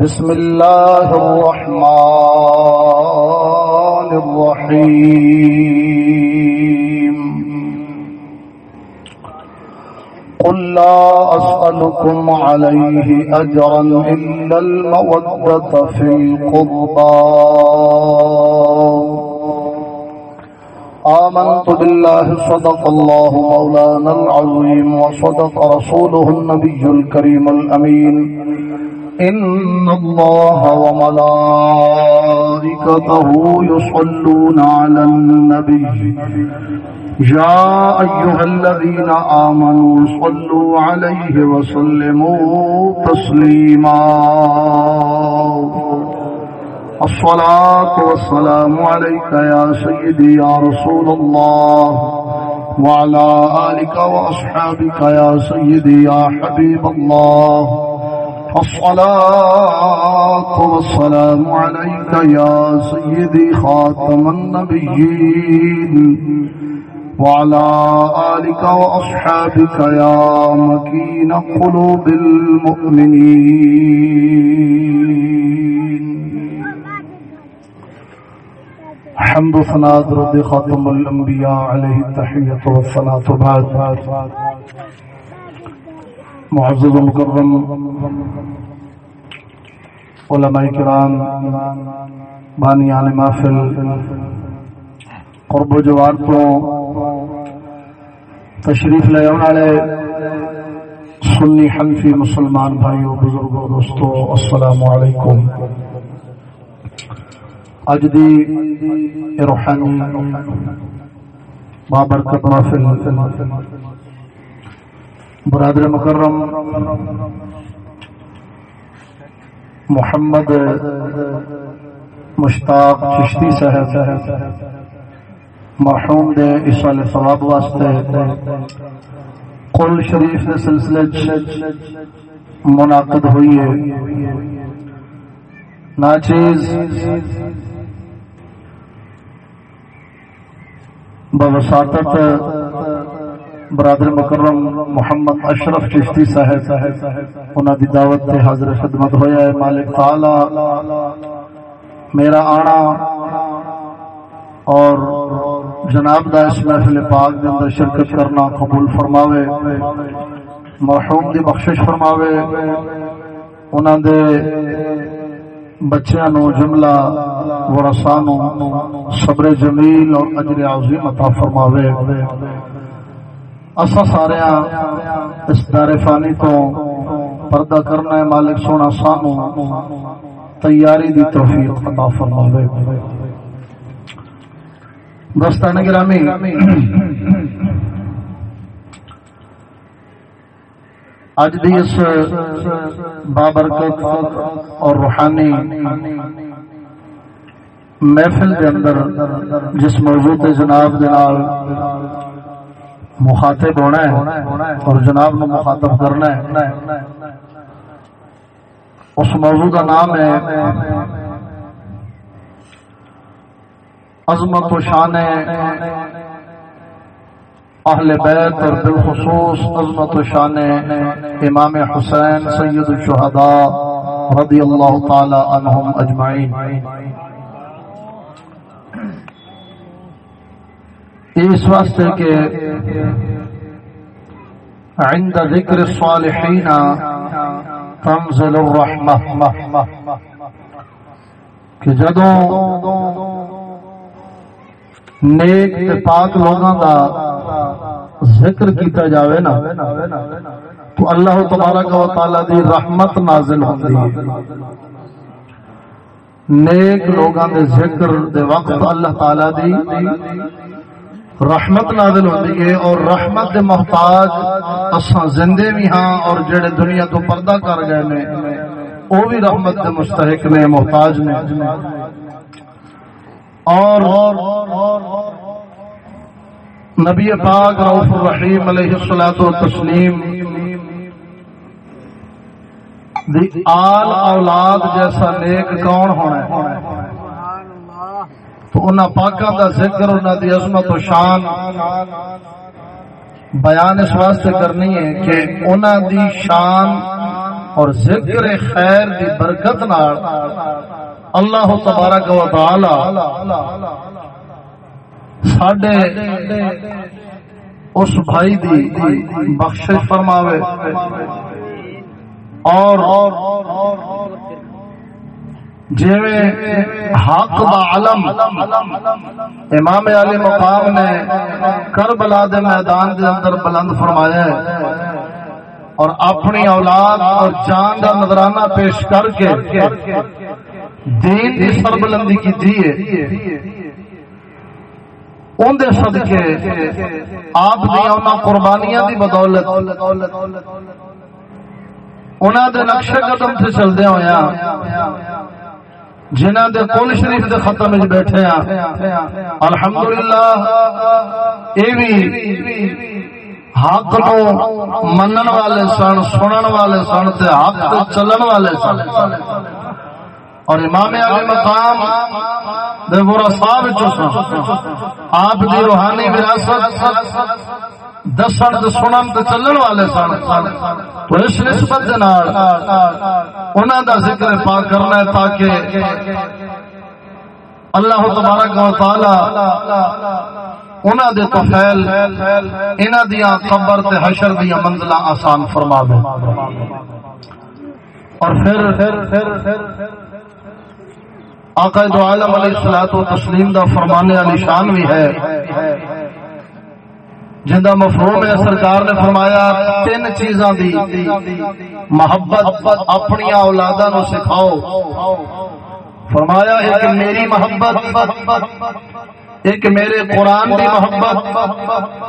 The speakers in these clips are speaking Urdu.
بسم الله الرحمن الرحيم. قل لا أسألكم عليه أجرا إلا المودة في القربى. آمنت بالله، صدق الله مولانا العظيم، وصدق رسوله النبي الكريم الأمين. إن الله وملائكته يصلون على النبي. يا أيها الذين آمنوا صلوا عليه وسلموا تسليما. الصلاة والسلام عليك يا سيدي يا رسول الله وعلى آلك وأصحابك يا سيدي يا حبيب الله الصلاة والسلام عليك يا سيدي خاتم النبيين وعلى آلك وأصحابك يا مكين قلوب المؤمنين. حمد صناد رد خاتم الأنبياء عليه التحية والصلاة بعد معزز مکرم علماء کرام، بانی بانیان محفل، قرب و جوار تو تشریف لے آنے والے سنی حنفی مسلمان بھائیو، بزرگو، دوستو، السلام علیکم۔ اج دی روحانی بابرکت محفل، برادر مکرم محمد مشتاق چشتی صاحب، مرحوم دے اسال ثواب واسطے قل شریف دے سلسلے منعقد ہوئی ہے۔ ناچیز بوساطت برادر مکرم محمد اشرف چشتی صاحب انہوں دی دعوت تے حاضر خدمت ہویا ہے مالک تعالی۔ میرا آنا اور جناب دا اس محفل پاک دے اندر شرکت کرنا قبول فرماوے، مرحوم دی بخشش فرماوے۔ انہوں دے بچیاں نو جملہ ورسانو صبر جمیل اور اجر عظیم عطا فرماوے۔ اصا سارے اس دار فانی تو پردہ کرنا ہے مالک سونا سانو، تیاری دی توفیق عطا فرماوے۔ دوستان گرامی، اج دی اس بابرکت اور روحانی محفل دے اندر جس موضوع تے جناب دے نال مخاطب ہونا ہے اور جناب نے مخاطب کرنا ہے۔ اس موضوع کا نام ہے عظمت و شان اہل بیت اور بالخصوص عظمت و شان امام حسین سید الشہداء رضی اللہ تعالی عنہم اجمعین۔ اس واسطے کہ عند ذکر الصالحین تنزل الرحمہ کہ جدوں نیک تے پاک لوگوں دا ذکر کیتا جاوے نا، تو اللہ تبارک و تعالی دی رحمت نازل ہوندی ہے۔ نیک لوگاں دے ذکر دے وقت اللہ تعالی دی رحمت نازل ہوتی ہے اور رحمت دے محتاج اساں زندے بھی ہاں اور جڑے دنیا تو پردہ کر گئے نے وہ بھی رحمت دے مستحق نے، محتاج نے۔ اور نبی پاک رؤوف الرحیم علیہ الصلوۃ والتسلیم دی آل اولاد جیسا نیک کون ہونا ہے؟ تو انہاں پاکاں دا ذکر، انہاں دی عظمت و شان بیان اس واسطے کرنی ہے کہ انہاں دی شان اور ذکر خیر دی برکت نال اللہ تبارک و تعالی ساڈے اس بھائی دی بخشش فرماوے اور حق با علم، امام علی مقام نے کربلا دے میدان دے اندر بلند فرمایا ہے اور اپنی اولاد اور جان کا نظرانہ پیش کر کے دین کی سربلندی کی تھی اندر صدقے آپ دیا قربانیاں دی بدولت۔ انہوں دے نقشے قدم سے چلدے ہویا جنہ دے کل شریف دے ختم وچ بیٹھے ہیں الحمدللہ، اے وی حق نو منن والے سن، سنن والے سن تے حق تے چلن والے سن۔ اور امام علی مقام دے ورثا وچ سن۔ آپ دی روحانی وراثت دسن تو سنن تو چلن والے سن۔ تو اس نسبت انہوں دا ذکر پا کرنا ہے تاکہ اللہ تبارک و تعالی انہوں دے تو فیل انہوں دیا قبر تے حشر دیا منزلہ آسان فرما دے اور پھر آقا دو عالم علیہ الصلوۃ والتسلیم دا فرمانے والی شان بھی ہے۔ جنہ مفہوم ہے، سرکار نے فرمایا، تین چیزاں دی۔ محبت، اپنی اولادا نو سکھاؤ۔ فرمایا، ایک میری محبت، ایک میرے قرآن کی محبت،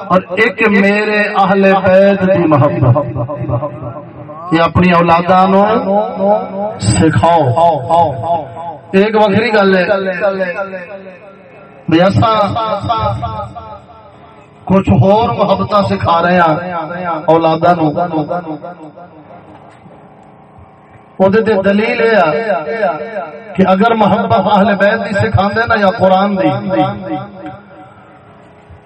اور ایک میرے اہل بیت کی محبت۔ یہ اپنی اولادا نو سکھاؤ۔ ایک وکری گل ہے۔ کچھ ہور محبت سکھا رہے ہیں اولادا نو دلیل کہ اگر محبت اہل بیت دی سکھا نا یا قرآن دی،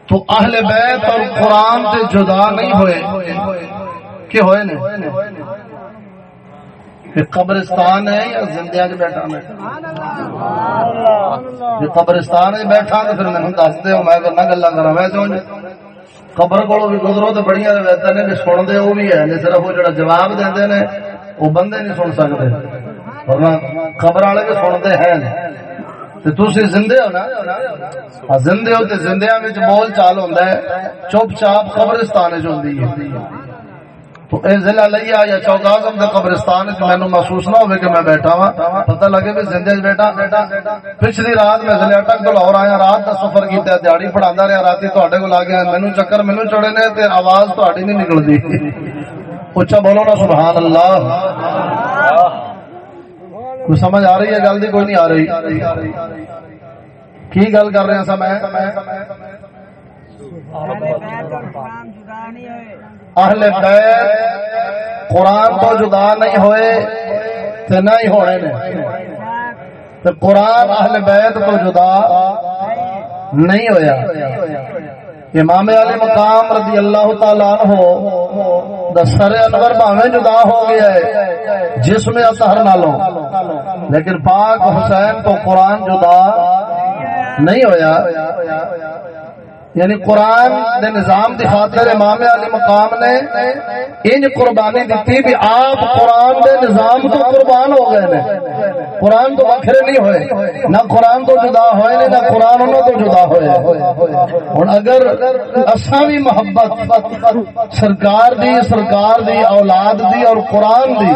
تو اہل بیت اور قرآن سے جدا نہیں ہوئے۔ کہ ہوئے نہیں قبرستان ہے یا زندیا چ بیٹھا میں؟ قبرستان چ بیٹھا تو پھر مجھے دس دو میں کرنا گلا کرا ویسے قبر کو بھی گزرو تو بڑی روایت نے بھی سنتے وہ بھی ہے صرف وہ جڑا جواب دے نے، وہ بندے نہیں سن سکتے۔ ورنہ خبر والے بھی سنتے ہیں۔ تھی زندے ہو نا؟ زندے ہو تو زندیا بول چال ہوتا ہے، چپ چاپ قبرستان چ تو اے ضلع لیا یا چوک آزم دے قبرستان محسوس نہ کہ میں بیٹھا پتہ لگے پچھلی رات میں ضلع تک آیا، رات سفر دیہڑی آ گیا چکر مینو چڑے نے تے آواز تھی نہیں نکلتی اچھا بولو نا، سبحان اللہ۔ کوئی سمجھ آ رہی ہے؟ گل کوئی نہیں آ رہی۔ کی گل کر رہے ہیں سب میں؟ اہل بیت قرآن تو جدا نہیں ہوئے تو نہ ہی ہونے نے۔ قرآن اہل بیت تو جدا نہیں ہویا۔ امام علی مقام رضی اللہ تعالیٰ عنہ دسر انور باویں جدا ہو گیا ہے جس میں اطہر نالوں لیکن پاک حسین تو قرآن جدا نہیں ہویا۔ یعنی قرآن دے نظام دی خاطر امام علی مقام نے انج قربانی دیتی بھی آپ قرآن دے نظام تو قربان ہو گئے نے۔ قرآن تو وکھرے نہیں ہوئے۔ نہ قرآن تو جدا ہوئے نے، نہ قرآن انہوں تو جدا ہوئے۔ ہن اگر اساں بھی محبت سرکار دی سرکار دی، اولاد دی اور قرآن دی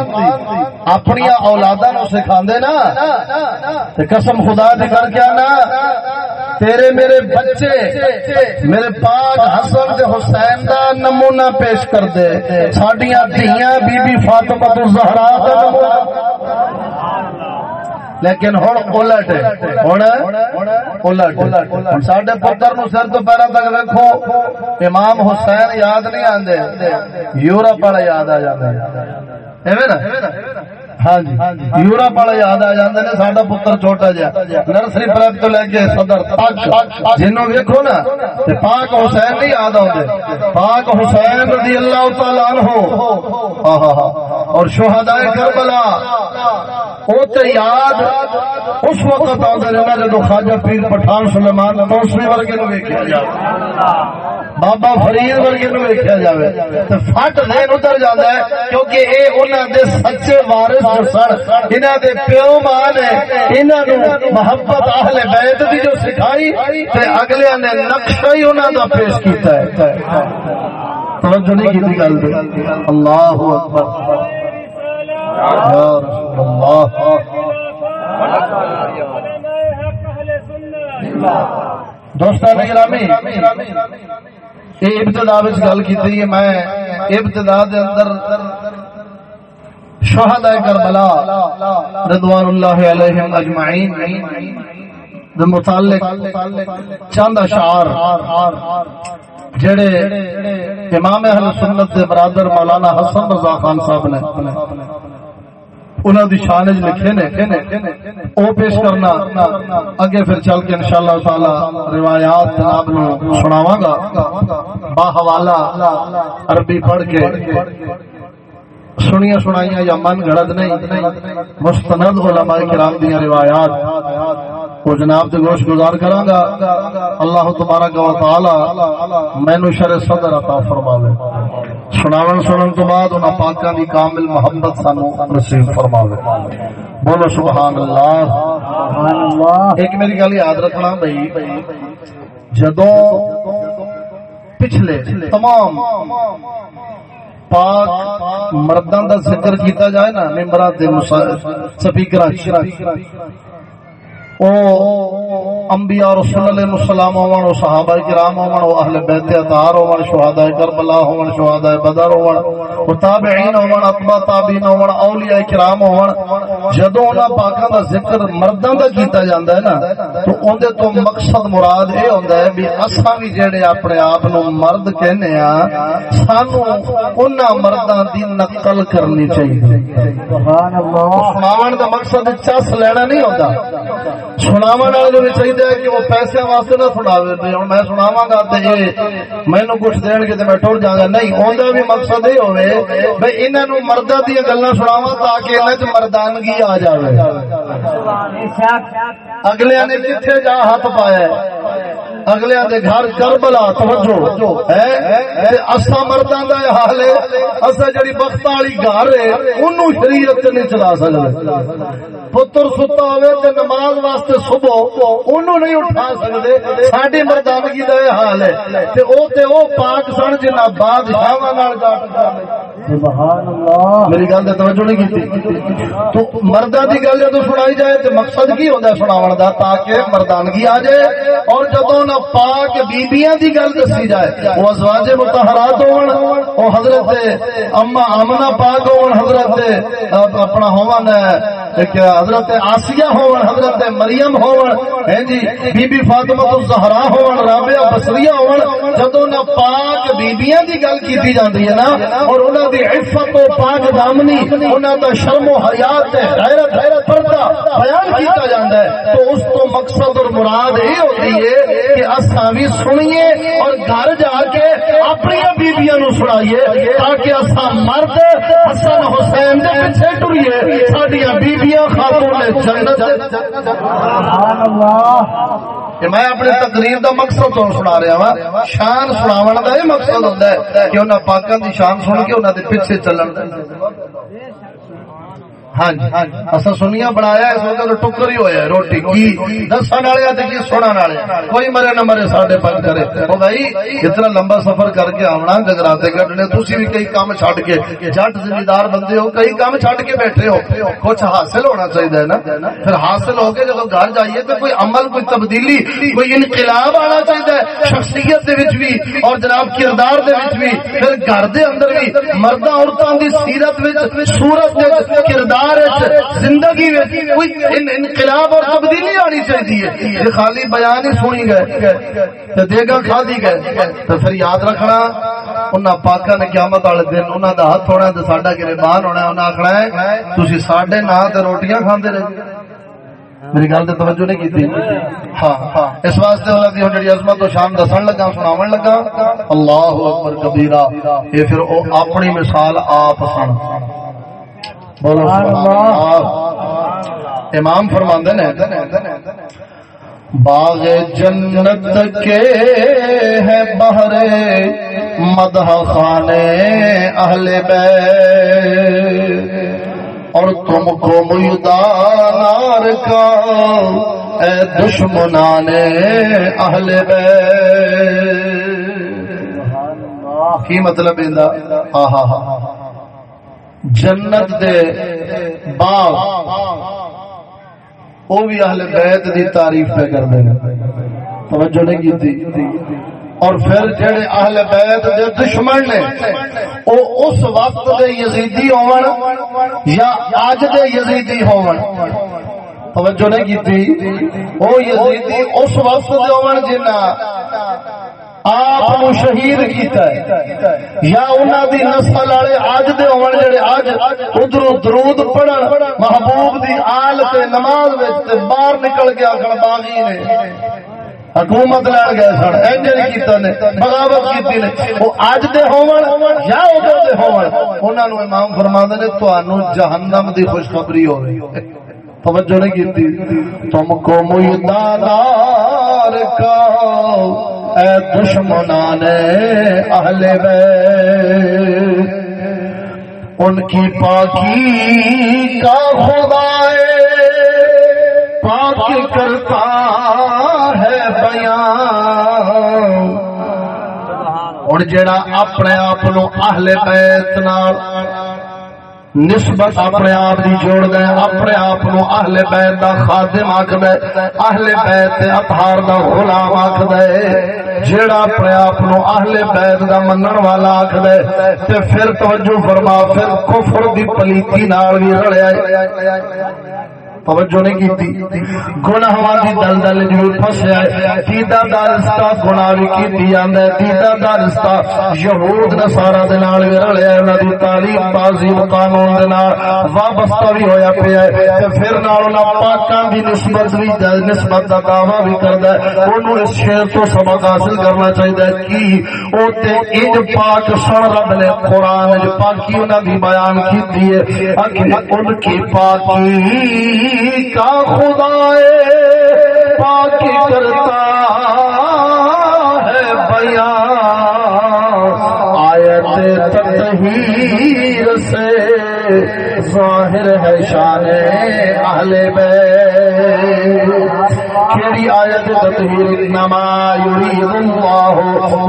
اپنی اولاداں نو سکھاندے نا، تے قسم خدا دی کر کے نا تیرے میرے بچے میرے پاک حسن تے حسین دا نمونہ پیش کر دے۔ ساڈیاں دھیاں بی بی فاطمہ تو زہرا دا لیکن ہوں الٹ ہوں الٹ سڈے پتر نو سر تو پیروں تک ویکو امام حسین یاد نہیں آتے یورپ والے یاد آ جائے ہاں جی یورپ والے یاد آ جاتے ہیں ساڈا پتر چھوٹا جا نرسری پرب تو لے کے صدر تک جنوں ویکو نا پاک حسین نہیں یاد آتے پاک حسین رضی اللہ تعالی عنہ اور شہدائے کربلا وہ تو یاد اس وقت آتے رہنا جدو خواجہ پیر پٹھان سلیمان دوسرے ورگے نو ویکیا جائے بابا فرید ورگے نو ویکیا جائے تو فٹ دین اتر جاتا ہے کیونکہ اے انہوں دے سچے وارث دے پیو ماں نے محبت اہل بیت دی جو سکھائی تے اگلے نے نقشہ ہی انہوں دا پیش کیتا ہے۔ توجہ نہیں کی گل اللہ اکبر۔ دوستان گرامی، یہ ابتدا گل کی میں ابتدا دے اندر شہداء کربلا رضوان اللہ علیہم اجمعین دے متعلق چند اشعار جڑے امام اہل سنت دے برادر مولانا حسن رضا خان صاحب نے انہوں دی شان وچ لکھے نے، او پیش کرنا، اگے پھر چل کے انشاءاللہ تعالی روایات جناب نو سناواں گا۔ با حوالہ عربی پڑھ کے سنیا سنائیاں یا من گڑد نہیں، مستند علماء کرام دیا روایات۔ وہ جناب سے گوش گزار کرا گا اللہ تمہارا گوا تعالی مینو شر صدر عطا فرماوے۔ سناون سنن تو بعد انہاں پاکاں دی کامل محبت سانو نصیب فرماوے۔ بولو سبحان اللہ سبحان اللہ۔ ایک میری گل یاد رکھنا بھائی، جدوں پچھلے تمام پاک مردان دا ذکر کیتا جائے نا ممبرات دے سپیکر او انبیاء رسول علیہ السلام ہون او صحابہ کرام ہون او اہل بیت اطہار ہون شہداء کربلا ہون شہداء بدر ہون او تابعین ہون اتباع تابعین ہون اولیاء کرام ہون۔ جدوں انہاں پاکاں دا ذکر مرداں دا کیتا جاندا ہے نا تو اون دے تو مقصد مراد اے ہوندا ہے بھی اساں وی جڑے اپنے آپ نو مرد کہنے ہاں سانو انہاں مرداں دی نقل کرنی چاہیے۔ سبحان اللہ۔ سناون دا مقصد چس لینا نہیں ہوندا۔ سناو والے چاہیے کہ وہ پیسے واسطے نہ سنا ہوں میں سناوا گا تو یہ مینو کچھ دین گے تو میں ٹر جا گا نہیں اندر بھی مقصد یہ ہوئے بھائی انہوں مردہ دیا گلا سناوا تاکہ انہیں مردانگی آ جائے اگلے نے کتنے جا ہاتھ پایا اگلے دے گھر کربلا توجہ اسا مرداں دا حال ہے اسا جڑی بخت والی گھر ہے اونوں شریعت نہیں چلا سکدے۔ پتر ستا ہوئے تے نماز واسطے صبح اونوں نہیں اٹھا سکدے۔ ساڈی مردانگی دا حال ہے۔ تے او تے او پاک سن جنہ بادشاہاں نال گاٹ سبحان اللہ۔ میری گل تے توجہ نہیں کیتی۔ تو مرداں دی گل جدوں سنائی جائے تے مقصد کی ہوندا ہے سناون دا؟ تاکہ مردانگی آ جائے۔ اور جدوں پاک بیبییاں دی گل دسی جائے، وہ ازواج مطہرات ہون او حضرت اما امنہ پاک ہون، حضرت اپنا ہون حضرت آسیہ ہون، حضرت مریم ہون ہیں جی بی بی فاطمہ الزہرا ہون، رابعہ بصریہ ہون، جدوں نہ پاک بیبییاں دی گل کیتی جاندی ہے نا، اور انہاں دی عفت و پاک دامنی، انہاں دا شرم و حیا تے غیرت غیرت، پردہ بیان کیتا جاندا ہے، تو اس تو مقصد اور مراد یہ ہوتی ہے کہ اساں بھی سنیے اور گھر جا کے اپنی بیبییاں نو سنائیے تاکہ اساں مرد حسن حسین دے پیچھے ٹریے ساڈیاں بیبییاں خاتون جنت سبحان اللہ۔ کہ میں اپنی تقریر دا مقصد تو سنا رہا وا شان سناون دا یہ مقصد ہوتا ہے کہ انہاں پاکاں دی شان سن کے انہاں دے پیچھے چلن دا۔ ہاں جی۔ اصا سنیا بنایا اس وقت ٹکر ہی ہوا روٹی کی۔ دسن والے کی سننے والے کوئی مرے نہ مرے ساڈے پنج کرے۔ وہ بھائی اتنا لمبا سفر کر کے آنا جگراتے کٹنے تھی بھی کئی کام چڈ کے۔ جٹ زمیندار بندے ہو، کئی کام چڈ کے بیٹھے ہو۔ کچھ حاصل ہونا چاہیے نا۔ پھر حاصل ہو کے جب گھر جائیے تو کوئی عمل، کوئی تبدیلی، کوئی انقلاب آنا چاہیے شخصیت دے وچ بھی اور جناب کردار دے وچ بھی۔ پھر گھر دے اندر بھی مردہ عورتوں دی سیرت وچ، صورت دے کردار زندگی کوئی انقلاب اور تبدیلی آنی چاہیے۔ یہ خالی بیان ہی سنی گئے۔ دے گا کھا دی گئے۔ تو پھر یاد رکھنا، انہاں پاکاں نے قیامت والے دن انہاں دا ہاتھ ہونا تے ساڈا گربان ہونا انہاں آکھنا ہے، تسی ساڈے نا تے روٹیاں کھاندے رہے میری گل تو توجہ نہیں کی ہاں ہاں۔ اس واسطے اللہ کی جڑی عظمت و شان دسن لگا، سناون لگا۔ اللہ اکبر کبیرہ، یہ پھر او اپنی مثال آپ سن۔ امام فرماندے باغ جنت کے ہے بہرے مدح خانے اہل بے اور تم کو میدان کا اے دشمنان اہل بے کی مطلب ہاں ہاں ہاں جنت دے باغ وہ بھی اہل بیت دی تعریف پہ کر دے توجہ نہیں کی تھی اور پھر جڑے اہل بیت دے دشمن نے، او اس وقت دے یزیدی ہون یا آج دے یزیدی ہون۔ توجہ نہیں کی تھی او یزیدی اس وقت دے ہون جنہ آپ شہید کیتا ہے۔ یا انہوں دی نسل والے اج دے ہون جڑے اج ادھر درود پڑھن، محبوب دی آل تے نماز وچ تے باہر نکل کے آکھن باغی نے۔ حکومت لین گئے سن اینجل کیتا نے، بغاوت کیتی نے۔ او اج دے ہون یا ادھر دے ہون؟ انہاں نو امام فرماندے نے تانوں جہنم دی خوشخبری ہوے توجہ نہیں کی تم کو میدان کا اے دشمنان اہل ان کی پاکی کا خدا پاک کرتا ہے بیان۔ اور جڑا اپنے آپ اہل بیت نال نسبت اپنے آپ کی جوڑ دے، اپنے آپ اہل بیت دا خادم آخ دے اہل بیت اطہار دا غلام آخ دے جیڑا اپنے آپ اہل بیت دا منن والا آخ دے تے پھر توجہ فرما، پھر کفر دی پلیتی نال بھی رلیا توجہ نہیں کی گناہ دی دلدل جو پھسیا ہے۔ دیدا دا رستہ گناہ بھی کیتی جاندا ہے۔ دیدا دا رستہ یہود نصارا دے نال رلیا ہے۔ انہاں دی تعلیم تعظیم قانون دے نال وابستہ بھی ہویا پیا ہے۔ تے پھر نال انہاں پاکاں دی نسبت بھی نسبت دا دعویٰ بھی کردا ہے۔ اونوں اس شعر تو سبق حاصل کرنا چاہیے کی او تے انج پاک سن رب نے قرآن وچ پاکی انہاں دی بیان کیتی ہے۔ کہ ان کی پاکی کا خدا پاک کرتا ہے بیان آیت تطہیر سے ظاہر ہے شان اہل بیت۔ کیڑی آیت تطہیر انما یرید اللہ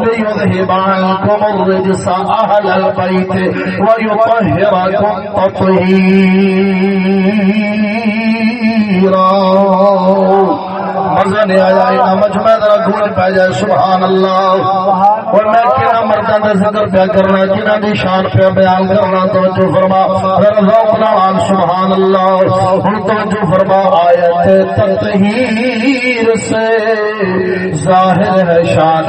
لیذہب عنکم الرجس اہل البیت ویطہرکم تطہیرا مزہ نہیں آیا مجمع ذرا گونج پہ جائے سبحان اللہ اور میں کیا مردہ کا ذکر پیا کرنا جنہ دی شان پہ بیان کرنا، توجہ فرما۔ ذوق نال سبحان اللہ ہن توجہ فرما، آیت تطہیر سے ظاہر ہے شان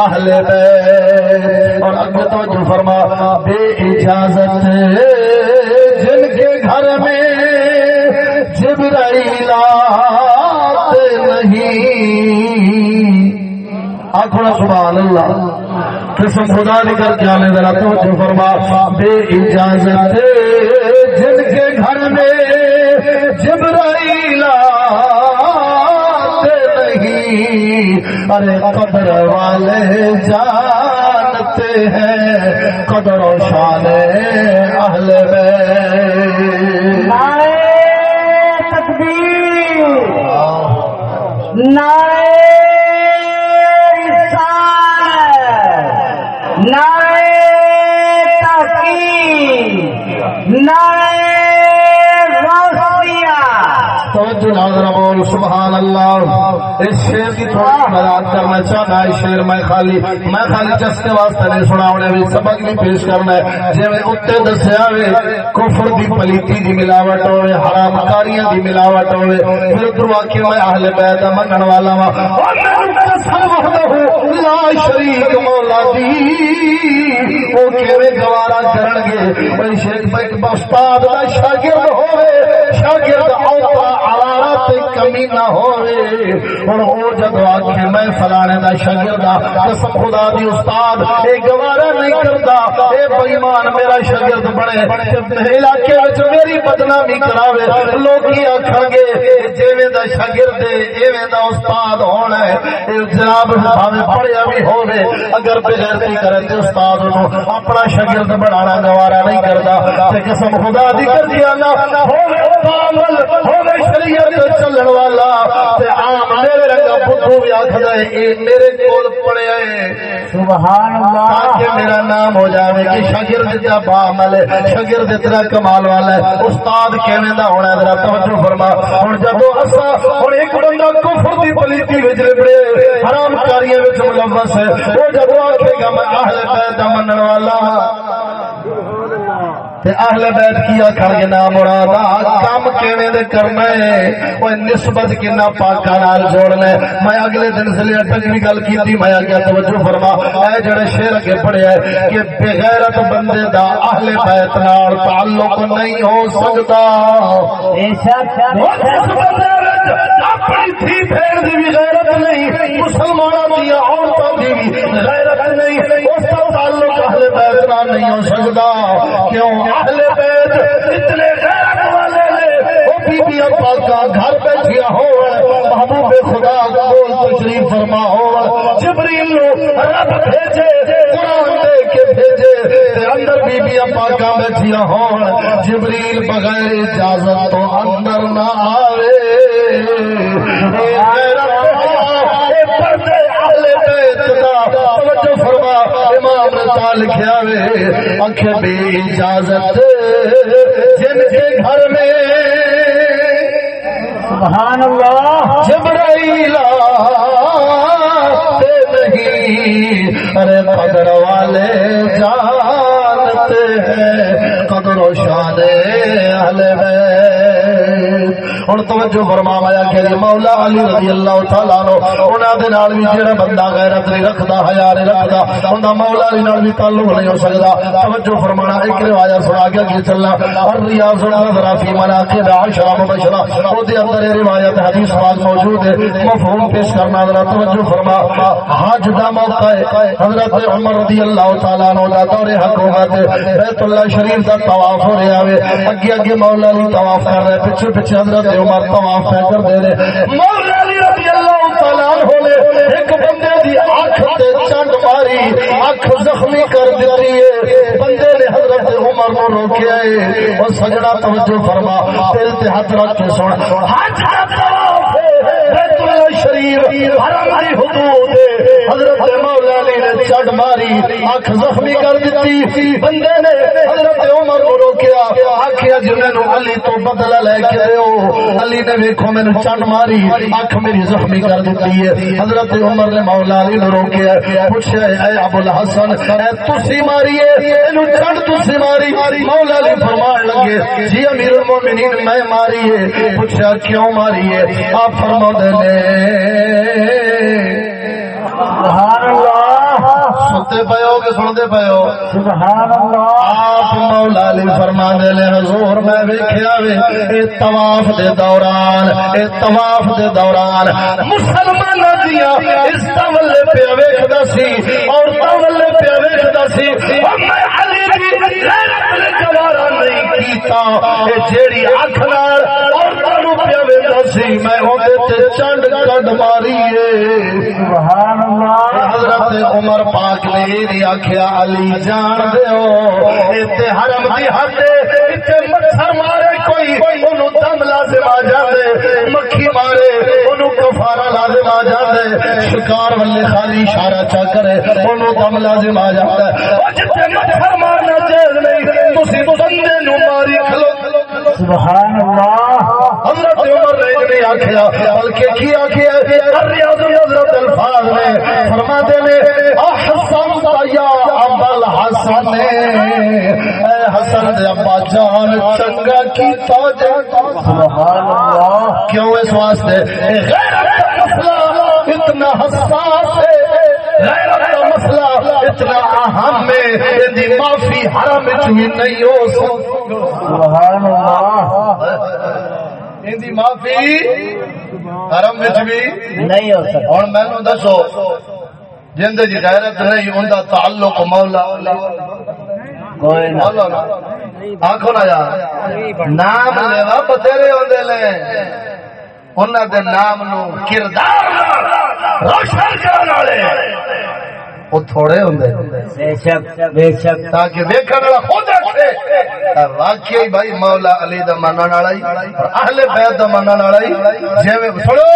اہل بیت۔ اور اگے توجہ فرما، بے اجازت جن کے گھر میں جبرائیل نہیں۔ سبحان اللہ۔ قسم خدا نے کر کے آنے ذرا تو فرما۔ بے اجازت جن کے گھر میں جبرائیل نہیں۔ ارے قدر والے جانتے ہیں۔ قدر و شان اہل بیت۔ تکبیر۔ نئے رسالت نئے تحقیق نعرہ غوثیہ توجہ بول سبحان اللہ۔ اس شیر کی تھوڑی مدد کرنا چاہتا ہے، شیر میں خالی میں خالی جستے واسطے نہیں سنا انہیں بھی سبق بھی پیش کرنا ہے۔ جی میں اتے دسیا وے، کفر دی پلیتی دی ملاوٹ ہوئے حرام کاریاں دی ملاوٹ ہوئے، پھر ادھر واقعی میں اہل بیت منن والا وا اور لا شریک مولا جی۔ دی او کیویں گوارا کرن گے بھئی شیخ بھائی استاد دا شاگرد ہوئے، شاگرد اوپا حرارت کمی نہ ہوئے۔ اور او جب آکھے میں فلانے دا شاگرد قسم خدا دی استاد اے گوارا نہیں کردا اے بےمان میرا شاگرد بنے تے علاقے وچ میری بدنامی کراوے لوگ کی آکھن گے جویں دا شاگرد ایویں دا استاد ہونا ہے اے جناب بھاوے پڑھیا بھی ہوے اگر بغیرتی کرے تے استاد نو اپنا شاگرد بنانا گوارا نہیں کردا تے قسم خدا دی کر دیا نہ ہوے پاگل ہوے شریعت چلن والا تے عام میرے رنگا بدھو بھی آکھدا ہے اے میرے کول پڑھیا ہے سبحان اللہ۔ تاکہ میرا نام ہو جاوے کہ شاگرد اتنا با عمل ہے شاگرد اتنا کمال والا ہے۔ استاد کیویں دا ہونا ہے ذرا توجہ فرما۔ ہن جدوں اسا ہن ایک بندہ کفر دی پلیتی وچ لبڑے حرام کاریاں وچ ملوث ہے۔ او جدوں آکھے گا میں اہل بیت دا منن والا ہاں۔ تے اہل بیت کی آکھن گے نام مرادا کام کیویں دے کرنا ہے؟ او نسبت کنا پاکاں نال جوڑنا ہے۔ میں اگلے دن سے لے تک بھی گل کیتی میں آگیا توجہ فرما۔ اے جڑے شعر اگے پڑھیا ہے کہ بغیرت بندے دا اہل بیت نال تعلق نہیں ہو سکتا۔ بے شک بے اپنی تھی پھیر دی بھی غیرت نہیں مسلمانوں دی عورتوں دی بھی غیرت نہیں اس اہل بیت نال نہیں ہو سکتا۔ کیوں؟ اہل بیت اتنے غیرت والے نے۔ وہ بی بی گھر بیٹھیا ہو محبوب خدا کول تشریف فرما ہو جبریل نو رب بھیجے، قرآن دے کے بھیجے۔ تے اندر بی بی پاکا بیٹھیا ہو جبریل بغیر اجازت تو اندر نہ آوے۔ اے غیرت اے پردے اہل بیت دا توجہ فرما امام رضا لکھیا وے اکھ بے اجازت جن کے گھر میں سبحان اللہ۔ جبرائیل آتے نہیں ارے قدر والے جانتے ہیں قدر و شان اہل بیت۔ ہن توجہ فرمایا کہ مولا علی رضی اللہ تعالی عنہ، انہاں دے نال بھی جڑا بندہ غیرت نہیں رکھدا حیا نہیں رکھدا، اوندا مولا علی نال بھی تعلق نہیں ہو سکدا۔ توجہ فرمانا، ایک روایت سنا کے اگے چلنا۔ اور ریاض النظر فی مناقب عشرہ مبشرہ، او دے اندر یہ روایت حدیث پاک موجود ہے۔ مفہوم پیش کرنا، ذرا توجہ فرما۔ حج دا موقع ہے۔ حضرت عمر رضی اللہ تعالی عنہ دا دور حکومت بیت اللہ شریف دا طواف ہو رہا ہے اگے اگے مولا علی طواف کر رہے پیچھے پیچھے حضرت عمر طواف پہ کر دے۔ رہے مولا علی رضی اللہ تعالی عنہ نے ایک بندے دی آنکھ تے چنڈ ماری، آنکھ زخمی کر دتی ہے۔ بندے نے حضرت عمر کو روکیا ہے۔ او سجدہ توجہ فرما، دل تے ہاتھ رکھ کے سن۔ حج کا طواف ہے شریف حرم دی حدود حضرت مولا علی نے چڑ ماری اکھ زخمی کر دیتی۔ بندے نے حضرت عمر کو روکیا۔ آخیا جی مینو علی تو بدلا لے کے دیو علی نے ویکھو مینو چڑ ماری اکھ میری زخمی کر دیتی ہے۔ حضرت عمر نے مولا علی نو روکیا۔ پوچھا اے ابو الحسن، اے تسی ماری ہے اینو چڑ تسی ماری۔ مولا علی فرمان لگے جی امیر المومنین، میں ماری ہے پوچھا کیوں ماری ہے آپ فرما دے سنتے پے ہو کہ سنتے پے ہو؟ آپ مولا علی فرما دے لے حضور میں ویکھیا وے، اے طواف دے دوران، اے طواف دے دوران مسلمان دیا اس طول پہ ویکھدا سی، اور طول پہ ویکھدا سی۔ میں علی دی غیرت نے گوارا نہیں کیتا۔ اے جیڑی اکھ نال اور تانوں پہ ویکھدا سی میں تے چنڈ کڈ ماری سبحان اللہ حضرت عمر پاک نے نہیں آخیا علی جان دیو تے حرم دی حد مچھر مارے کوئی اونوں دم لازم آ جاندے مکھی مارے اونوں کفارہ لازم آ جاندے شکار والے خالی اشارہ چا کرے اونوں دم لازم آ جاندا ہے مچھر مارنا جائز نہیں تسی بندے نو ماری کھلو سبحان اللہ حضرت عمر نے نہیں آخیا بلکہ کی آخیا ریاض حضرت الفاظ میں فرما دے نے احسن یا ابل حسن اے حسن دے ابا جان چنگا کیتا جے۔ سبحان اللہ کیوں اس واسطے؟ غیرت کا مسئلہ اتنا حساس ہے۔ غیرت کا مسئلہ اتنا اہم ہے دی معافی حرم وچ ہی نہیں ہو سکتی۔ سبحان اللہ ان دی معافی حرم وچ بھی نہیں ہو سکتا ہوں مینو دسو جن دی غیرت نہیں تعلق مولا۔ کوئی نہ۔ یار۔ نام لیوا بتھیرے ہوندے نے انہاں دے نام نو کردار روشن کرن والے۔ او تھوڑے ہوندے۔ بے شک بے شک تاکہ دیکھن والا خود رکھے واقعی بھائی مولا علی دا منن والا ہی اور اہل بیت دا منن والا ہی۔ جویں سنو،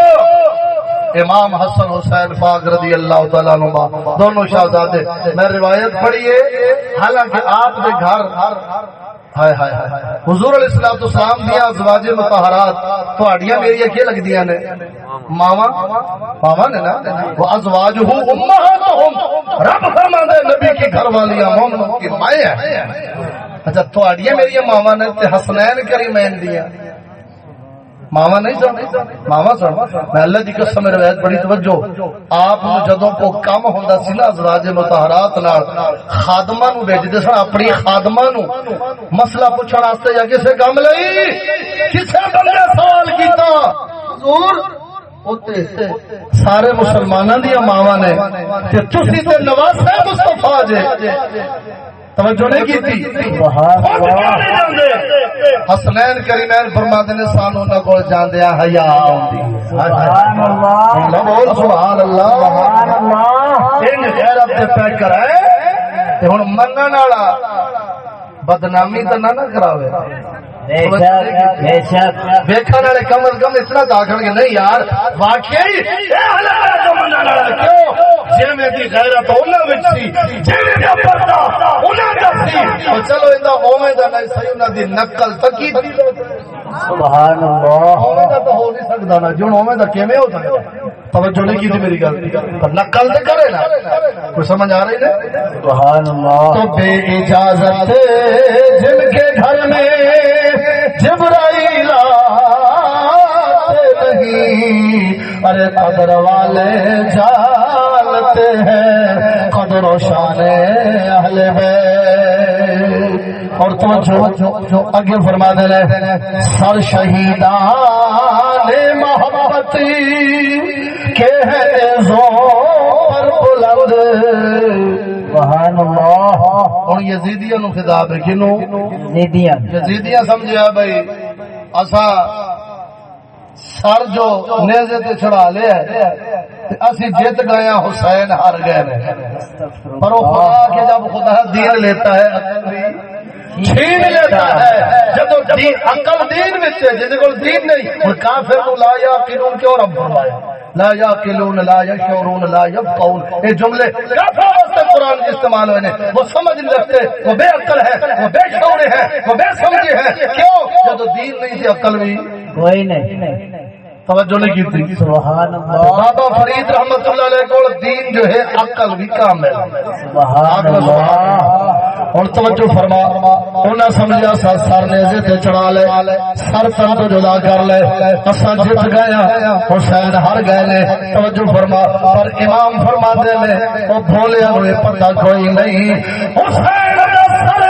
امام حسن حسین پاک رضی اللہ تعالیٰ عنہ دونوں شہزادے، میں روایت پڑھی ہے۔ حالانکہ آپ دے گھر ہائے ہائے ہائے۔ حضور علیہ السلام تو سلام دیا، ازواج مطہرات۔ تہاڈیاں میری کی لگدیاں نے۔ ماوا ماوا نے نا؟ وہ ازواج ہو امہاتہم۔ رب فرماندا ہے، نبی کی گھر والیاں مومنوں کی مائیں ہیں۔ اچھا تہاڈیاں میری ماوا نے تے حسنین کریمین دیا۔ ماوا نہیں سن ماوا سن میں اللہ دی قسم روایت بڑی توجہ آپ نو جدوں کو کم ہوندا سی نا ازواج مطہرات نال خادماں نو بھیجدے سن اپنی خادماں نو مسئلہ پوچھن واسطے یا کسے کم لئی کسے بندے سوال کیتا حضور سارے مسلماناں دی ماواں نے تے تسی تے نواسے مصطفی جے توجہ نہیں سبحان اللہ حسنین کریمین فرما نے سانو نہ کول جاندیا حیا آوندی سبحان اللہ بول سبحان ان غیرت تے پہ کرائے ہن منن والا بدنامی تے نہ نہ کراوے۔ ویکھن والے کم از کم اتنا تو آکھن گے نہیں یار واقعی نقل تکی سبحان اللہ۔ ہو نہیں سکدا نا۔ کیویں ہو سکدا توجہ نہیں کی میری گل؟ پر نقل تے کرے نا۔ کوئی سمجھ آ رہی ہے؟ سبحان اللہ۔ تو بے اجازت جن کے گھر میں جبرائیل آتے نہیں۔ ارے قدر والے جانتے ہیں قدر و شان اہل بیت۔ اور تو جو جو جو اگے فرما دے رہے سر شہیدان محبت کے ہیں زور بلند سبحان اللہ۔ ہوں یزیدیاں نو خطاب ہے یزیدیاں۔ سمجھیا بھائی اسا سر جو نیزے تے لیا اسی جیت گئے ہیں حسین ہار گئے پر وہ خدا کے جب خدا دین لیتا ہے چھین لیتا ہے۔ جب دین عقل دین وچ ہے جے کول دین نہیں کافر نو لا کیوں رب فرمایا لا یاقلون لا یشعرون لا جملے کافر واسطے قرآن کے استعمال ہوئے نے۔ وہ سمجھ نہیں رکھتے وہ بے عقل ہے وہ بے شعور ہے وہ بے سمجھے ہے کیوں؟ جب دین نہیں عقل بھی۔ کوئی نہیں۔ توجہ نہیں کی تھی۔ سبحان اللہ۔ بابا فرید رحمت اللہ علیہ کو دین جو ہے عقل بھی کامل سبحان اللہ۔ ہوں توجہ فرما انہیں سمجھا سا سر نیزے تے چڑھا لے، سر تن تو جدا کر لے۔ اساں جت گیا ہاں، حسین ہر گئے نے۔ توجہ فرما، پر امام فرما دے نے، او بھولیا ہوئے پتہ کوئی نہیں۔ حسین دا سر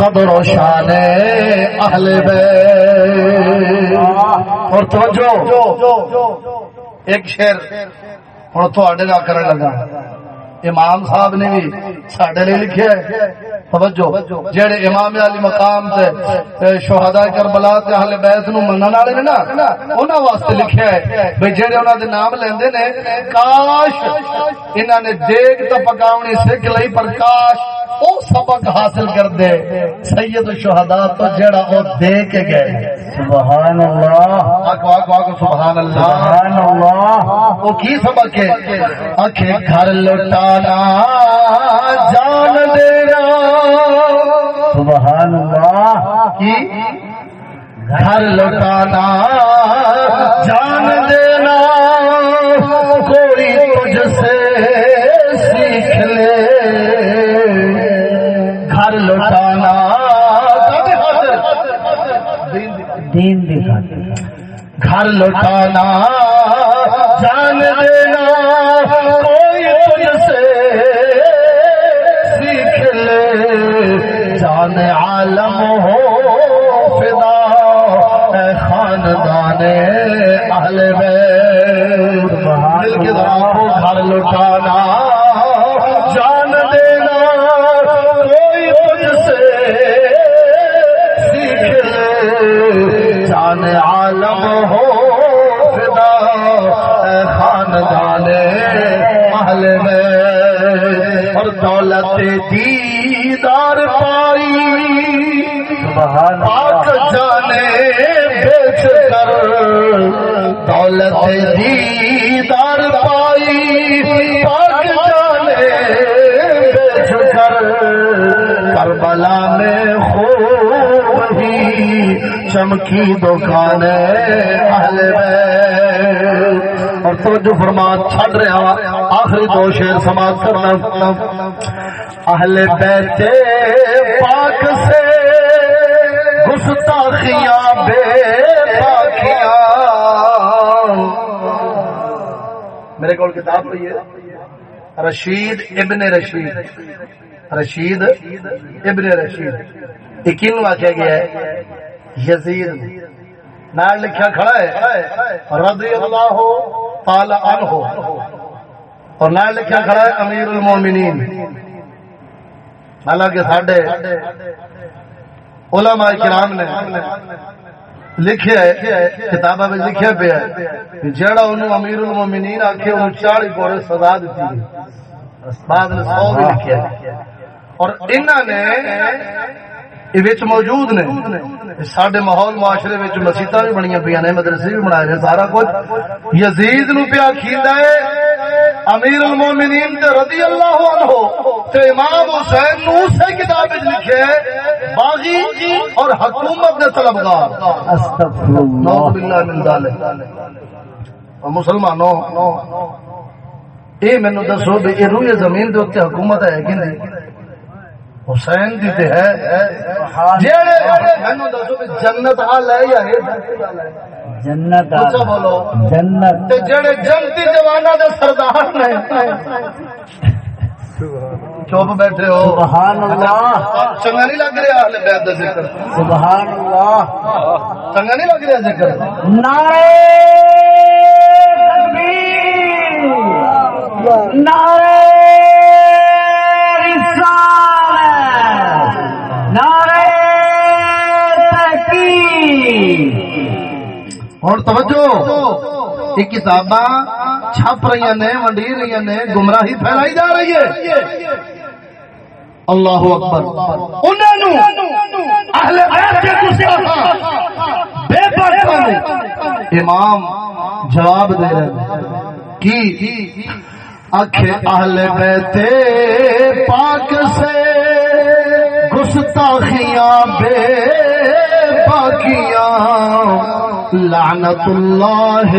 قدر و شان اہل بیت۔ اور توجہ ایک شعر ہوں تھوڑے گا کرنے لگا۔ امام صاحب نے بھی ساڈے لیے لکھیا ہے۔ توجہ۔ جڑے امام علی مقام تے تے شہداء کربلا تے اہل بیت نو منن والے نے نا انہاں واسطے لکھیا ہے بھئی جڑے انہاں دے نام لیندے نے کاش انہاں نے دیگ تے پکاونی سکھ لئی پر کاش او سبق حاصل کر دے سید الشہداء تو جڑا او دے کے گئے۔ سبحان اللہ آکو آکو آکو سبحان اللہ سبحان اللہ وہ کی سبق ہے؟ آنکھیں گھر لٹانا جان دینا۔ سبحان اللہ کی؟ گھر لٹانا جان دینا۔ کوئی تجھ سے سیکھ لے۔ گھر لٹانا دین دکھاتے گھر لٹانا جان دینا۔ لے جان عالم ہو، فدا، اے خاندان اہل بیت۔ دل کے دعا گھر لٹانا، جان دینا، کوئی تجھ سے سیکھ لے۔ جان عالم ہو، فدا، اے خاندان محل میں اور دولت دیدار پائی سبحان پاک جانے بیچ کر دولت دیدار پائی۔ پاک جانے بیچ کر کربلا میں خوب ہی چمکی دکان اہل اور تو جو چھڑ رہا آخری دو شیر سماعت کرنا۔ اہل بیت پاک سے گستاخیاں بے باکیاں میرے کو کتاب پہ ہے۔ رشید ابن رشید۔ رشید ابن رشید۔ یہ کن واقعہ گیا ہے۔ یزید۔ نال لکھا کھڑا ہے۔ رضی اللہ تعالی عنہ۔ اور نال لکھا کھڑا ہے امیر المومنین۔ حالانکہ ساڈے علماء کرام نے لکھیا ہے، کتاباں میں لکھیا پیا ہے جڑا انہوں امیر المومنین آکھے، انہوں چاڑی پورے سزا دیتی گئی بعد میں سو بھی لکھیا ہے۔ اور انہوں نے یہ وچ موجود نے ساڈے ماحول معاشرے وچ مسیتاں بھی بنیاں پیاں نے، مدرسے بھی بنائے نے سارا کچھ۔ یزید نو پیا کھیندا ہے، امیر المومنین تے رضی اللہ عنہ تے امام حسین نو سے کتاب وچ لکھے ہے۔ باغی اور حکومت دے طلبگار استغفر نعوذ اللہ باللہ من ذالک۔ اور مسلمانوں اے مینوں دسو بھی اے روئے زمین دے اوتے حکومت ہے کہ نہیں؟ حسین دی تے ہے۔ جیڑے مینوں دسو بھی جنت حال ہے یا ہے؟ جنت بولو۔ جنت۔ تے جڑے جنتی جوانا دے سردار نے۔ چپ بیٹھے ہو۔ سبحان اللہ۔ چنگا نہیں لگ رہا اہل بیت دا ذکر؟ سبحان اللہ۔ چنگا نہیں لگ رہا ذکر؟ نعرے تکبیر۔ تحقیق اور توجہ یہ کتاباں چھپ رہی نے ونڈی رہی نے گمراہی پھیلائی جا رہی ہے۔ اللہ اکبر. انہوں اہل بیت کے بے امام جواب دے رہے کی اکھے اہل بیت پاک سے گستاخیاں بے کیا لعنت اللہ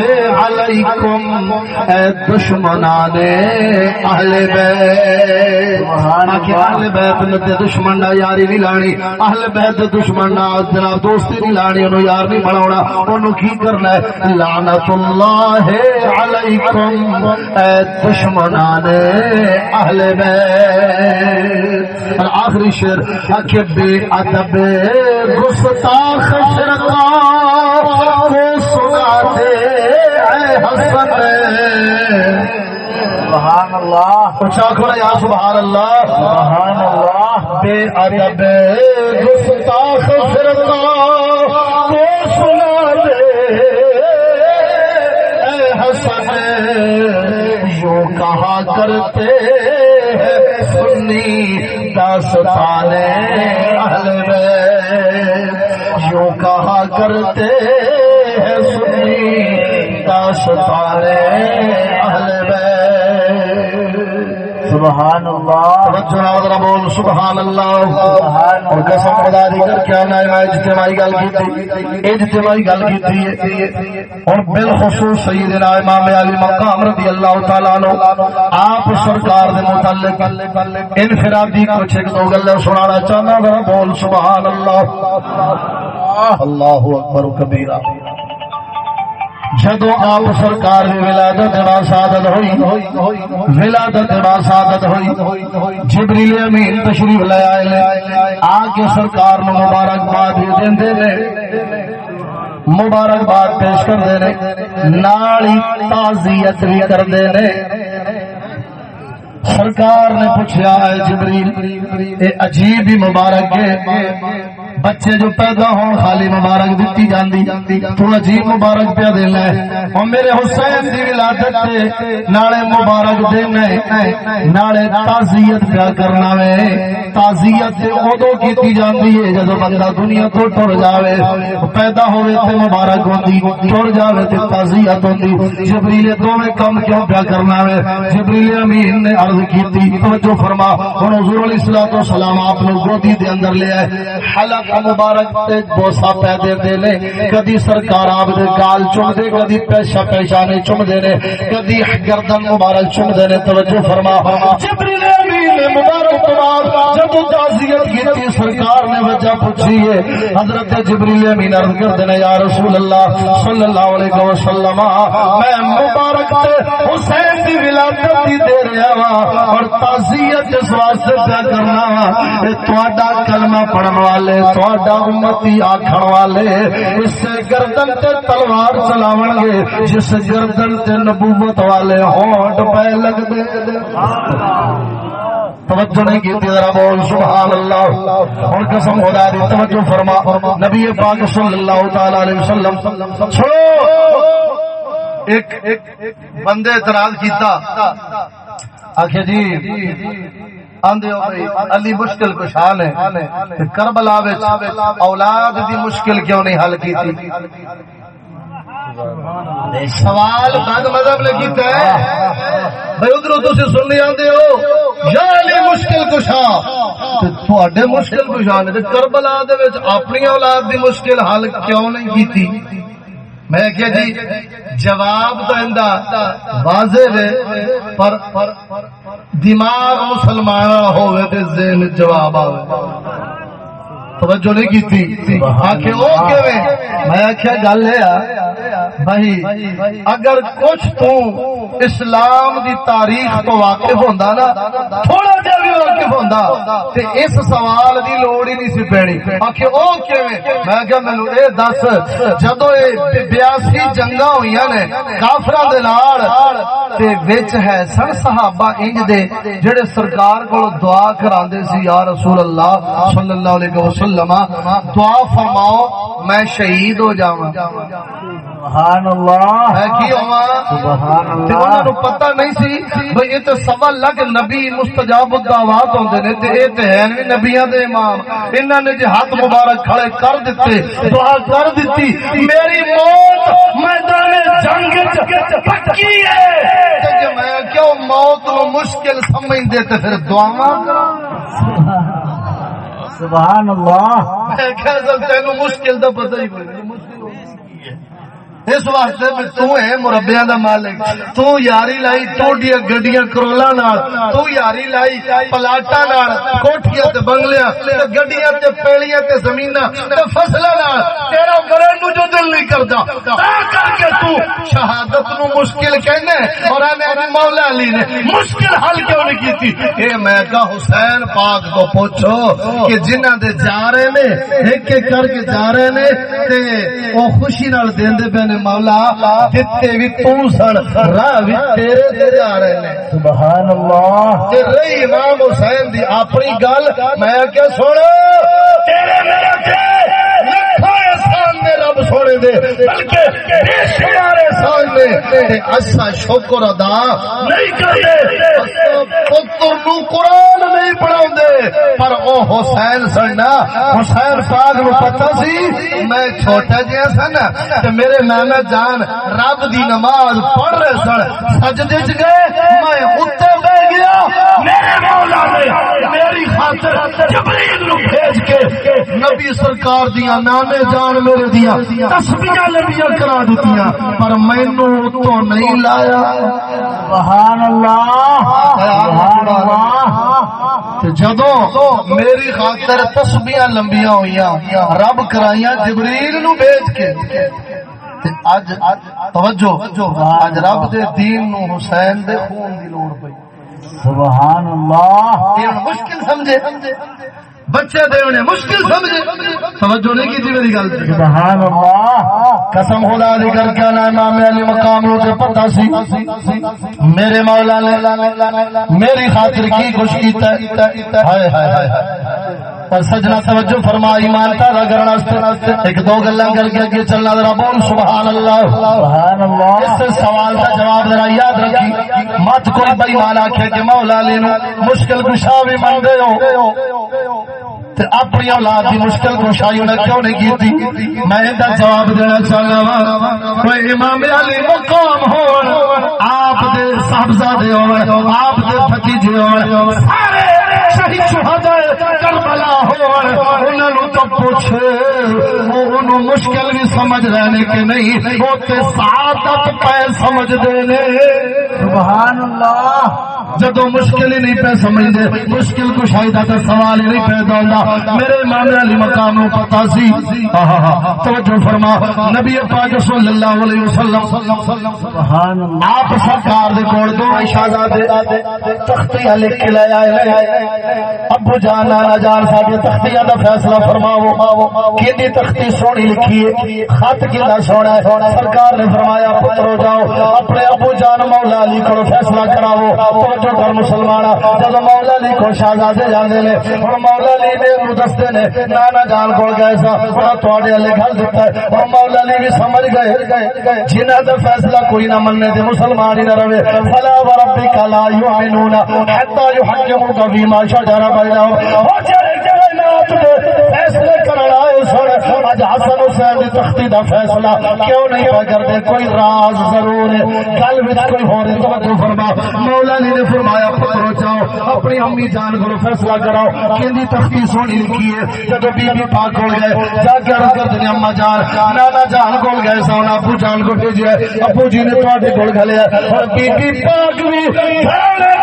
علیکم اے دشمنان اہل بیت۔ اہل بیت نے دشمن نہ یاری نہیں لانی اہل بیت دے دشمن نہ جناب دوستی نہیں لانی انہوں یار نہیں بناونا۔ انہوں کی کرنا ہے؟ لعنت اللہ علیکم اے دشمنان اہل بیت۔ اور آخری شعر آکھے بے ادب، گستاخ شرکا، کو سنا دے اے حسن سبحان اللہ اچھا یا سبحان اللہ سبحان اللہ بے ادب، گستاخ فرقہ کو سنا دے اے حسن یوں کہا کرتے ہیں داستان اہل بیت۔ یوں کہا کرتے ہیں سنی داستان اہل بیت۔ سبحان اللہ. توجہ ذرا بول سبحان اللہ. اور قسم خدا دی کر میں اجتماعی گل کیتی اجتماعی گل کیتی ہے۔ اور بالخصوص سیدنا امام علی مقام رضی اللہ تعالی عنہ آپ سرکار دے متعلق انفرادی کچھ ایک دو گلاں سنانا چاہنا ذرا بول سبحان اللہ۔ اللہ اکبر کبیرہ۔ جدو آپ سرکار دی ولادت با سعادت ہوئی، ولادت با سعادت ہوئی، جبریل امین تشریف لے آئے آ کے سرکار نو مبارکباد دیندے نے مبارکباد پیش کردے نے نال ہی تعزیت بھی کردے نے سرکار نے پوچھا ہے جبریل، اے عجیب ہی مبارک ہے۔ بچے جو پیدا ہون، خالی مبارک دیتی جاندی۔ تو عجیب مبارک پیا دینا ہے۔ اور میرے حسین دی ولادت تے نالے مبارک دینا ہے۔ نالے تعزیت پیا کرنا ہے تعزیت تے اودو کیتی جاندی ہے جدو بندہ دنیا تو ٹر جاوے۔ پیدا ہوئے تے مبارک ہوندی، ٹر جاوے تے تعزیت ہوندی۔ جبریل دوویں کم کیوں پیا کرنا ہے جبریل امین نے عرض کیتی، توجہ فرما۔ ہن حضور علیہ الصلوۃ والسلام آپ نے گودی دے اندر لے آئے۔ حلق مبارک تے بوسا پہ دے دے نے۔ کدی سرکار آپ دے گال چم دے کدی پیشا پیشانے چم دے نے۔ کدی گردن مبارک چم دے نے۔ توجہ فرما۔ جبریل امین نے مبارک تمام جب تعزیت کیتی، سرکار نے وجہ پوچھی ہے۔ حضرت جبریل امین عرض کر دینے یا رسول اللہ صلی اللہ علیہ وسلم، میں مبارک تے حسین دی ولادت دی دے وا اور تعزیت اس واسطے پہ کرنا وا تہاڈا کلمہ پڑھن والے تہاڈا امتی آکھن والے اس سے گردن تے تلوار چلاون گے، جس گردن تے نبوت والے ہونٹ پہ لگ دے توجہ نہیں کی ذرا بول، سبحان اللہ۔ اور قسم خدا دی، توجہ فرما۔ نبی پاک صلی اللہ تعالی علیہ وسلم، چھوڑو۔ ایک بندے اعتراض کیتا۔ آخر جی آندے ہو بھائی علی مشکل کشان ہے۔ کربلا اولاد دی مشکل کیوں نہیں حل کیتی؟ سوال بد مذہب نے کیتا ہے۔ بھائی ادھر تسی سننے آندے ہو یا علی مشکل کشا تے تواڈے مشکل کشا نے تے کربلا دے وچ اپنی اولاد دی مشکل حل کیوں نہیں کیتی؟ میں کیا جی جواب تو اندا واضح ہے پر دماغ مسلمان ہوئے تے ذہن جواب آوے۔ توجہ نہیں کیتی۔ آکھے او کیویں؟ میں آکھیا گل ہے بھائی اگر کچھ تو اسلام دی تاریخ تو واقف ہوندا نا، تھوڑا جہا بھی واقف ہوندا، تے اس سوال دی لوڑ ہی نہیں سی پینی۔ آکھے، او کیویں؟ میں کہا مینوں اے دس، جدوں اے 82 جنگاں ہوئیاں نے کافراں دے نال، تے وچ ہے سن صحابہ انج دے، جڑے سرکار کول دعا کراندے سی، یا رسول اللہ صلی اللہ علیہ وسلم، دعا فرماؤ، میں شہید ہو جاواں۔ سبحان اللہ. ہے کی ہوا سبحان اللہ. انہاں نو پتہ نہیں سی بھئی یہ تے سوا لاکھ نبی مستجاب الدعوات ہوندے نے تے اے تے ہیں نبیاں دے امام. انہاں نے جے ہاتھ مبارک کھڑے کر دتے دعا کر دتی میری موت میدان جنگ وچ پکی ہے. تے جے میں کیوں موت نو مشکل سمجھ دے تے پھر دعاواں سبحان اللہ. میں کیا تینوں مشکل تو پتہ ہی کوئی اس واسطے میں تو ہے مربیاں دا مالک. تو یاری لائی ٹوڈیاں گڈیاں کرولا نال، تو یاری لائی پلاٹا نال، کوٹھیاں تے بنگلیاں، تے گڈیاں تے پیڑیاں تے زمیناں، تے فصلاں نال۔ تیرا مرن نو جو دل نہیں کردا، تا کر کے تو شہادت نو مشکل کہنا اور میں مولا علی نے مشکل حل کیوں نہیں کیتی؟ اے میں کہا، حسین پاک تو پوچھو کہ جنہاں دے جا رہے نے، ایک ایک کر کے جا رہے نے، تے او خوشی نال دیندے پے نے مولا جتے بھی تو سن راہ بھی تیرے تے جا رہے نے۔ سبحان اللہ تے رہی امام حسین دی اپنی گل میں کیا سن تیرے میرے نے رب سونے دے، بلکہ بے شمار احسان نے تے اسا شکر ادا نہیں کرتے۔ پتر نو قرآن نہیں پڑھاوندے پر او حسین سن حسین پاک نو پتہ سی، میں چھوٹا جہا سن، تے میرے نانا جان رب دی نماز پڑھ رہے سن، سجدے چ گئے، میں اوتے بیٹھ میرے مولا نے میری خاطر جبریل نو بھیج کے نبی سرکار نانے جان میرے تسبیحاں لبیاں کرا دتیاں پر مینوں تو نہیں لایا۔ سبحان اللہ سبحان اللہ جدو میری خاطر تسبیاں لمبیاں ہوئی رب کرائیاں جبریل نو بھیج کے۔ اج توجہ اج رب دے دین نو حسین دے خون دی لوڑ پئی۔ سبحان اللہ۔ مشکل سمجھے۔ بچے دے انہیں مشکل سمجھے۔ توجہ نہیں میری گل تے۔ سبحان اللہ۔ قسم خدا دی کر کے نا امام علی مقام نو تے پتہ سی۔ میرے مولا نے میری خاطر کی کچھ کیتا ہے؟ ہائے ہائے ہائے۔ پر سجنا توجہ فرما ایمان تازہ کرنا واسطے ایک دو گلاں کر کے اگے چلنا ذرا بول سبحان اللہ سبحان اللہ اس سوال کا جواب ذرا یاد رکھی۔ مت کوئی بے ایمان آکھے کہ مولا علی نو مشکل کشا بھی مندے ہو۔ تے اپنی اولاد دی مشکل کشائی انہیں کیوں نہیں کیتی؟ میں دا جواب دینا چاہنا وا۔ کوئی امام علی مقام ہون آپ دے صاحبزادے ہون آپ دے بھتیجے ہون۔ کربلا ہون انہاں نو تو پوچھ مشکل بھی سمجھ رہے کہ نہیں وہ تے سعادت پہ سمجھ دے نے سبحان اللہ جدو مشکل ہی نہیں پہ سمجھتے مشکل کو شاید تو سوال ہی نہیں پیدا ہوتا میرے امام علی مقام نو پتا سی۔ توجہ فرما۔ نبی پاک صلی اللہ علیہ وسلم۔ سبحان اللہ۔ آپ سرکار دے کول دو شہزادے تختیاں لکھ کے لے آئے ابو جان نانا جان ساڈے تختیاں دا فیصلہ فرماؤ۔ کیندی تختی سونی لکھی ہے؟ خط کیدا سونا ہے؟ سرکار نے فرمایا، پترو جاؤ، اپنے ابو جان مولا علی کو فیصلہ کراؤ۔ توجہ کر مسلمان۔ جب مولا علی کو شہزادے جاندے نے ہن مولا علی نے انہوں دستے نے، نانا جان کول گئے سا ہن تواڈے علی گل دتا ہے۔ ہن مولا علی بھی سمجھ گئے جنہاں دا فیصلہ کوئی نہ مننے تے مسلمان ہی نہ رہے۔ فلا وربک لا یؤمنون حتى يحكموك فيما شجر بينهم او جڑے جڑے نات دے فیصلے کرن آئے سن اج حسن حسین دی تختی دا فیصلہ۔ کیوں نہیں پا کردے کوئی راز ضرور ہے۔ گل وچ کوئی ہور ہے توجہ فرما۔ مولا علی نے فرمایا، پترو جاؤ اپنی امی جان کو فیصلہ کراؤ۔ کیندی تختی سونی لکھی ہے۔ جب بی بی پاک کول گئے جا کے عرض کر دنیا اما جان، نانا جان کول گئے سو ابو جان کو بھیجیا ابو جی نے تواڈے کول گھلیا۔ اور بی بی پاک بھی سارے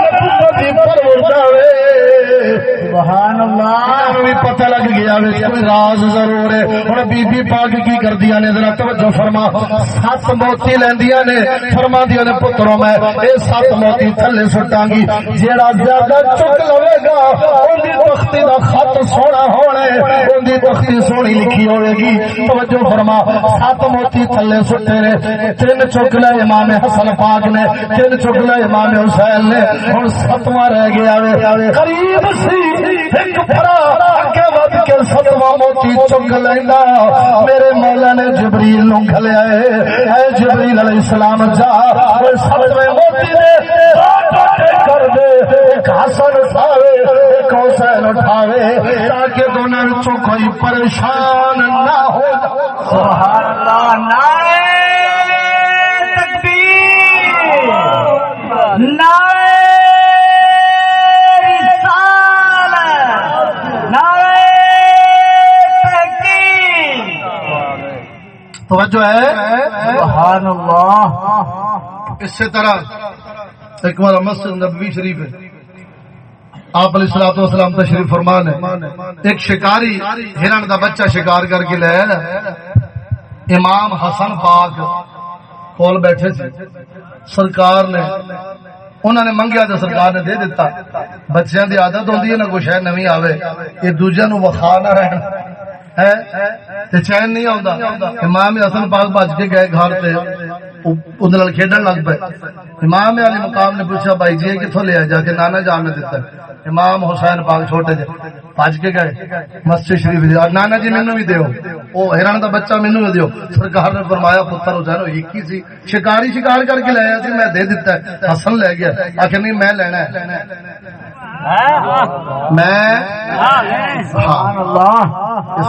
سبحان اللہ۔ بھی پتہ لگ گیا کوئی راز ضرور ہے۔ ہن بی بی پاک کی کردیاں نے ذرا توجہ فرما۔ سات موتی لیندیاں نے۔ فرما دیاں نے پتروں میں اے سات موتی تھلے سٹاں گی جیڑا زیادہ چک لوے گا اون دی تختی دا خط سونا ہونا ہے۔ اون دی تختی سونی لکھی ہوے گی توجہ فرما۔ سات موتی تھلے سٹے نے۔ تین چک لے امام حسن پاک نے۔ تین چک لے امام حسین نے۔ ہن ستواں رہ گیا قریب سی۔ ایک پھرا اگے ود کے ستواں موتی چک لیندا۔ میرے مولا نے جبریل نو گھلیا اے۔ اے جبریل علیہ السلام جا۔ ستویں موتی دے۔ ٹوٹے کر دے۔ ایک حسن ساوے ایک حسین اٹھاوے۔ تاکہ دونوں وچوں کوئی پریشان نہ ہو۔ سبحان اللہ نعرہ تکبیر۔ نعرہ توجہ ہے؟ سبحان اللہ. اسی طرح ایک بار مسجد نبوی شریف ہے۔ آپ علیہ الصلوۃ والسلام تشریف فرمان ہے۔ ایک شکاری ہرن دا بچہ شکار کر کے لے امام حسن پاک کول بیٹھے سی سرکار نے انہوں نے منگیا تو سرکار نے دے دیتا۔ بچیاں دی عادت ہوندی ہے نا کوئی شے نویں آوے یہ دوجے نو وخا نہ رہن۔ ہے تے چین نہیں آوندا۔ امام حسن پاک بھج کے گئے گھر تے۔ اودے نال کھیڈن لگ پے امام علی مقام نے پوچھا، بھائی جی یہ کتھوں لیا جا کے نانا جان نے دیتا امام حسین پاک چھوٹے جے بھج کے گئے۔ مسجد شریف دی اور نانا جی مینوں بھی دیو۔ او ہرن دا بچہ مینوں بھی دیو۔ سرکار نے فرمایا، پتر حسین ایک ہی سی۔ شکاری شکار کر کے لایا سی، میں دے دیتا ہے۔ حسن لے گیا۔ آخر نہیں، میں لینا ہے۔ میں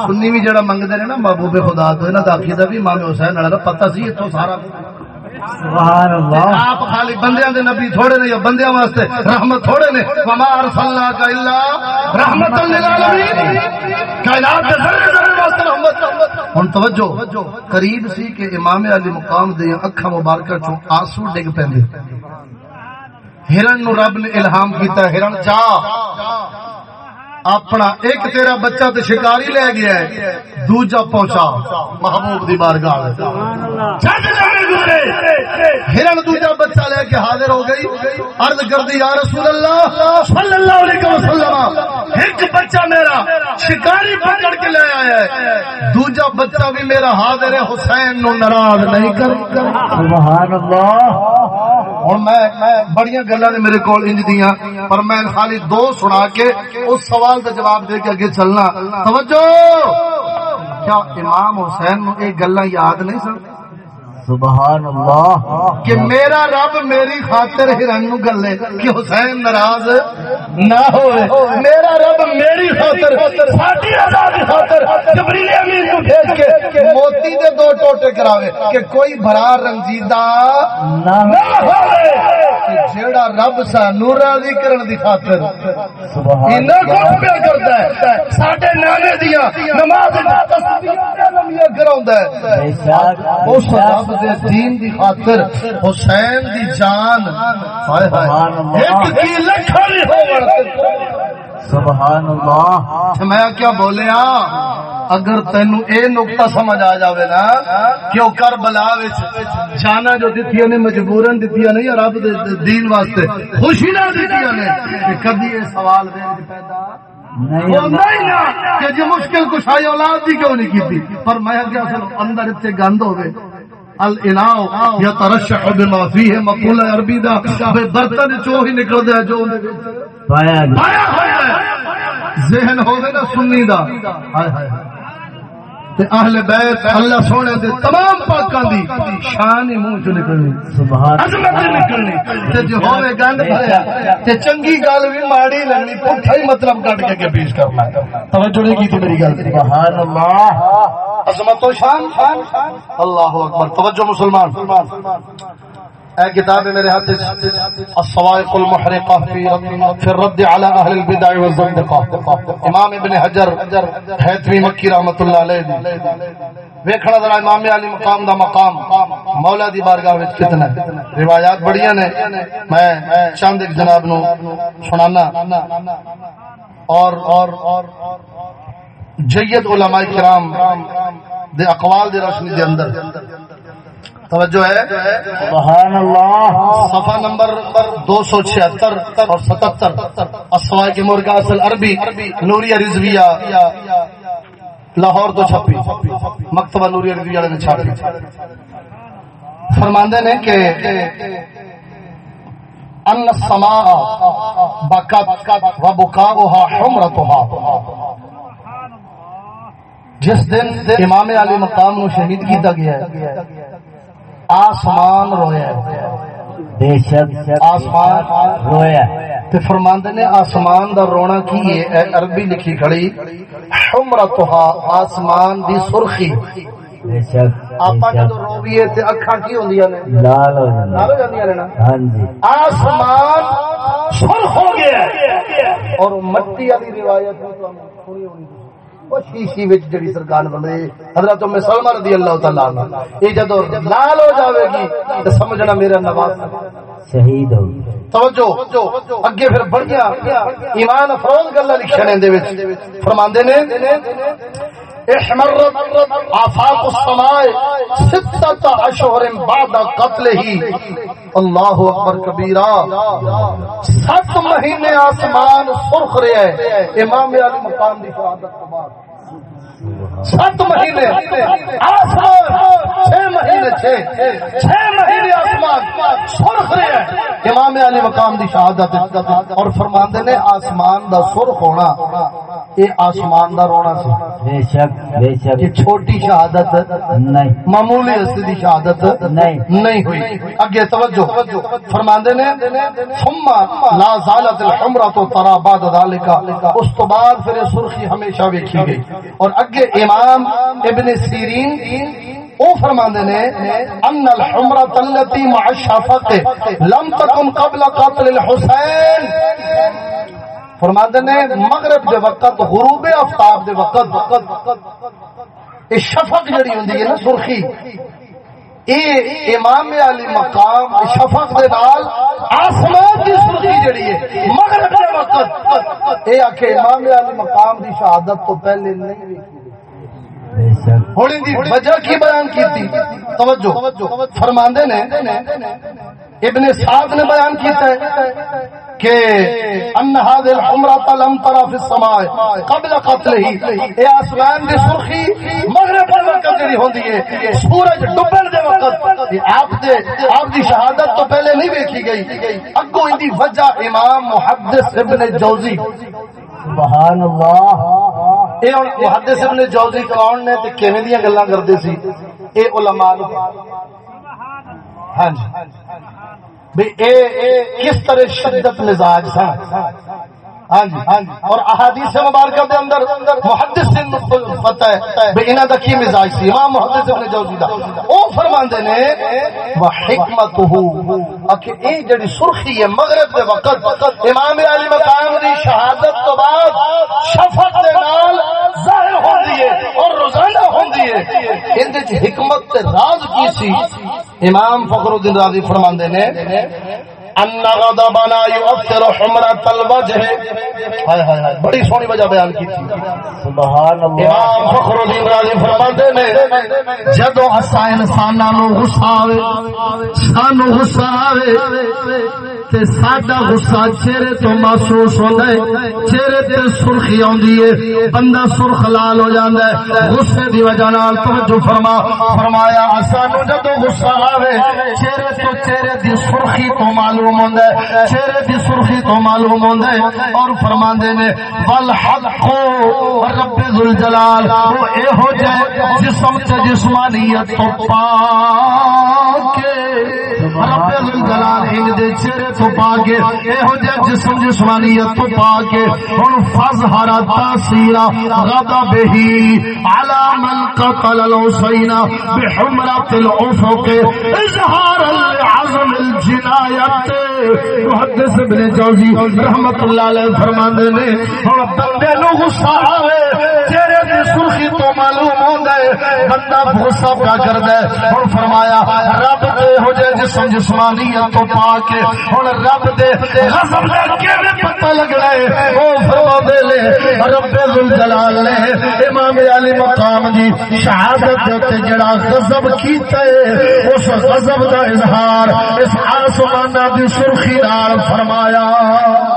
سنی بھی جڑا منگتے نا محبوب خدا تو دا عقیدہ بھی امام حسین والا پتہ سی اتوں سارا۔ سبحان اللہ. آپ خالی بندیاں دے نبی تھوڑے نے یا بندیاں واسطے رحمت تھوڑے نے۔ وما ارسلناک الا رحمت للعالمین کائنات دے ذرے ذرے واسطے رحمت۔ ہن توجہ قریب سی کہ امام علی مقام دے اکھاں مبارکہ چوں آنسو ڈگ پیندے۔ ہرن نو رب نے الہام کیتا ہے ہرن جا اپنا ایک تیرا بچہ تے شکاری لے گیا ہے دوجا پہنچا محبوب دی بارگاہ ہرن دوجا بچہ لے کے حاضر ہو گئی۔ عرض کر دی یا رسول اللہ صلی اللہ علیہ وسلم ایک بچہ میرا شکاری پکڑ کے لے آیا ہے۔ دوجا بچہ بھی میرا حاضر ہے حسین نو ناراض نہیں کر۔ سبحان اللہ۔ ہوں میں بڑی گلا نے میرے کو انج دیا پر میں خالی دو سنا کے اس سوال کا جواب دے کے اگے چلنا. توجہ! کیا امام حسین یہ گلا یاد نہیں سن؟ سبحان اللہ کہ میرا رب میری خاطر ہرن نو گلے کہ حسین ناراض نہ ہوئے۔ میرا رب میری خاطر ساڈی رضا دی خاطر جبریل امین کو بھیج کے موتی دے دو ٹوٹے کراوے کہ کوئی بھرا رنجیدہ نہ ہوئے۔ جیڑا رب سانو راضی کرن دی خاطر سبحان اینا کچھ پیا کرتا ہے۔ ساڈے نانے دیاں نماز کراوندا ہے۔ بے شک اس رب دے دین دی خاطر حسین دی جان۔ ہائے سبحان اللہ۔ سبحان اللہ میں کیا بولیا؟ اگر تینو اے نقطہ سمجھ آ جاوے نا کہ وہ کربلا وچ جانا جو دتیاں نے مجبورن دتیاں نہیں رب دے دین واسطے خوشی نہ دتیاں نے کہ کبھی یہ سوال دے وچ پیدا۔ کہ جو مشکل کشائی اولاد دی کیوں نہیں کیتی؟ پر میں کیا اصل اندر اتنے گند ہوے الاناؤ یا ترشح بما فیہ مقولہ عربی دا بے برتن چو ہی نکل دے جو اندر پایا ہے۔ ذہن ہوے نا سنی دا۔ ہائے ہائے۔ تے اہل بیت اللہ سونے دے تمام پاکاں دی شان منہ چ نکلنی؟ سبحان عظمت نکلنی؟ تے جو ہوے گند بھریا تے چنگی گل بھی ماڑی لگنی پٹھا ہی مطلب کٹ کے کے پیش کرنا۔ توجہ نہیں کی میری گل؟ سبحان اللہ۔ عظمت و شان۔ اللہ اکبر توجہ مسلمان۔ اے کتاب میرے ہاتھ الصواعق المحرقہ فی رد فی الرد علی اہل البدع والزندقہ امام ابن حجر حیثمی مکی رحمت اللہ علیہ دی۔ ویکھنا ذرا امام علی مقام دا مقام۔ مولا دی بارگاہ وچ کتنا ہے۔ روایات بڑیاں نے۔ میں چند ایک جناب نو سنانا۔ اور اور جید علماء کرام دے اقوال دی روشنی دے اندر۔ توجہ ہے؟ سبحان اللہ. صفحہ نمبر دو سو چھہتر اور ستتر اسوائے کے مرگا اصل عربی نوریہ رضویہ. لاہور تو چھپی. مکتبہ نوریہ رضویہ نے چھاپی. فرماندے نے کہ ان السماء بکت و بکاؤها حمرتها جس دن امام علی مقام نو شہید کیتا گیا ہے آسمان رویا ہے۔ بے شک آسمان رویا تے فرماندے نے آسمان دا رونا کی ہے؟ عربی لکھی کھڑی۔ حمرتها آسمان دی سرخی۔ بے شک آپا جدو رویے تے اکھاں کی ہوندیاں نے؟ لال ہو جانا نال ہو جاندیاں نے نا؟ ہاں جی۔ آسمان سرخ ہو گیا اور مٹی والی روایت سنی ہونی شیشی وچ جڑی سرکار بندے حضرت ام سلمہ رضی اللہ تعالی عنہ۔ یہ جدو لال ہو جاوے گی تے سمجھنا میرا نواز۔ شہید ہو۔ توجہ اگے پھر بڑھیا۔ ایمان افروز گلا لکھنے دے وچ۔ فرماندے نے احمرت آفاق السماء ستت اشہر بعد قتل ہی اللہ اکبر کبیرہ، سات مہینے آسمان سرخ رہے ہے امام علی مقام دی شہادت کے بعد۔ سات مہینے آسمان چھ مہینے چھ چھ مہینے آسمان سرخ رہے ہیں۔ امام علی مقام دی شہادت اور فرماندے نے آسمان دا سرخ ہونا یہ آسمان دا رونا سی۔ بے شک بے شک۔ یہ چھوٹی شہادت نہیں۔ معمولی ہستی دی شہادت نہیں۔ نہیں ہوئی۔ اگے توجہ۔ فرماندے نے ثم لا زالت الحمرہ ترى بعد ذلك۔ اس تو بعد پھر سرخی ہمیشہ ویکھی گئی۔ اور اگے امام ابن سیرین او فرماندے نے، ان الحمرة التي مع الشفق لم تكن قبل قتل الحسین. فرماندے نے، مغرب دے وقت، غروب آفتاب دے وقت یہ شفق جڑی ہوندی ہے نا سرخی، اے امام علی مقام شفق دے نال آسمان دی سرخی جڑی ہے، مغرب دے وقت. اے آکھے امام علی مقام دی شہادت تو پہلے نہیں ویکھی۔ ہوں ان دی وجہ کی بیان کی توجہ۔ فرماندے نے، ابن سعد نے بیان کیتا ہے کہ ان هذه الحمرة لم ترى في السماء، قبل قتله۔ اے آسمان دی سرخی مغرب پر وقت جڑی ہوندی ہے۔ سورج ڈوبن دے وقت یہ آپ دے، آپ دی شہادت تو پہلے نہیں دیکھی گئی۔ اگوں ان دی وجہ امام محدث ابن جوزی۔ سبحان اللہ۔ یہ محدث ابن جوزی کون نے تے کیویں دیاں گلاں کردے سی اے علماء نو ہاں جی بھئی اے اے کس طرح شدت مزاج سن ہاں جی, ہاں جی اور احادیث مبارکہ دے اندر محدث نے پتہ ہے بھئی انہاں دا کی مزاج سی؟ امام محدث ابن جوزی دا او فرماندے نے وحکمتہ اکھے اے جڑی سرخی ہے، مغرب دے وقت امام علی مقام دی شہادت تو بعد شفق دے نال ظاہر ہوندی ہے اور روزانہ ہوندی ہے۔ اندے وچ حکمت تے راز کی سی؟ امام فخر الدین رازی فرماندے نے ان غضبنا يؤثر حمرة الوجه. ہائے ہائے ہائے بڑی سونی وجہ بیان کی تھی۔ سبحان اللہ۔ امام فخر الدین راضی فرماتے نے اسا انساناں نو غصہ آوے سانو غصہ آوے تے ساڈا غصہ چہرے تو محسوس ہوندا ہے، چہرے تے سرخی اوندی ہے، بندہ سرخ لال ہو جاندا ہے۔ غصے دی وجہ نال توجہ فرما، فرمایا، اسانو جدو غصہ آوے، چہرے تو چہرے دی سرخی تو معلوم ہوندا ہے۔ چہرے دی سرخی تو معلوم ہوندا ہے۔ اور فرماندے نے، والحق رب ذوالجلال وہ اے ہو جائے جسم تے جسمانیت تو پاک۔ رب ذوالجلال دے چہرے تو پاک اے ہو جائے جسم جسمانیت تو پا پاک ہن فظہر تاثیر غضب به على من قتل الحسين بحمرة الافق اظهارا لعظم الجنايت محدث ابن جوزی رحمت اللہ علیہ فرماندے نے، ہن بندے نو غصہ آوے دی سرخی تو معلوم ہوندا ہے بندہ غصہ کیا کردا ہے۔ ہن فرمایا، رب دے ہو جائے جسم جسمانیت تو پاک ہن رب دے غضب دا کیویں پتہ لگنا ہے؟ او فرماندے لے رب ذل جلال نے امام علی مقام دی شہادت تے جڑا غضب کیتا ہے، اس غضب دا اظہار اس آسمانہ دی سرخی نال فرمایا۔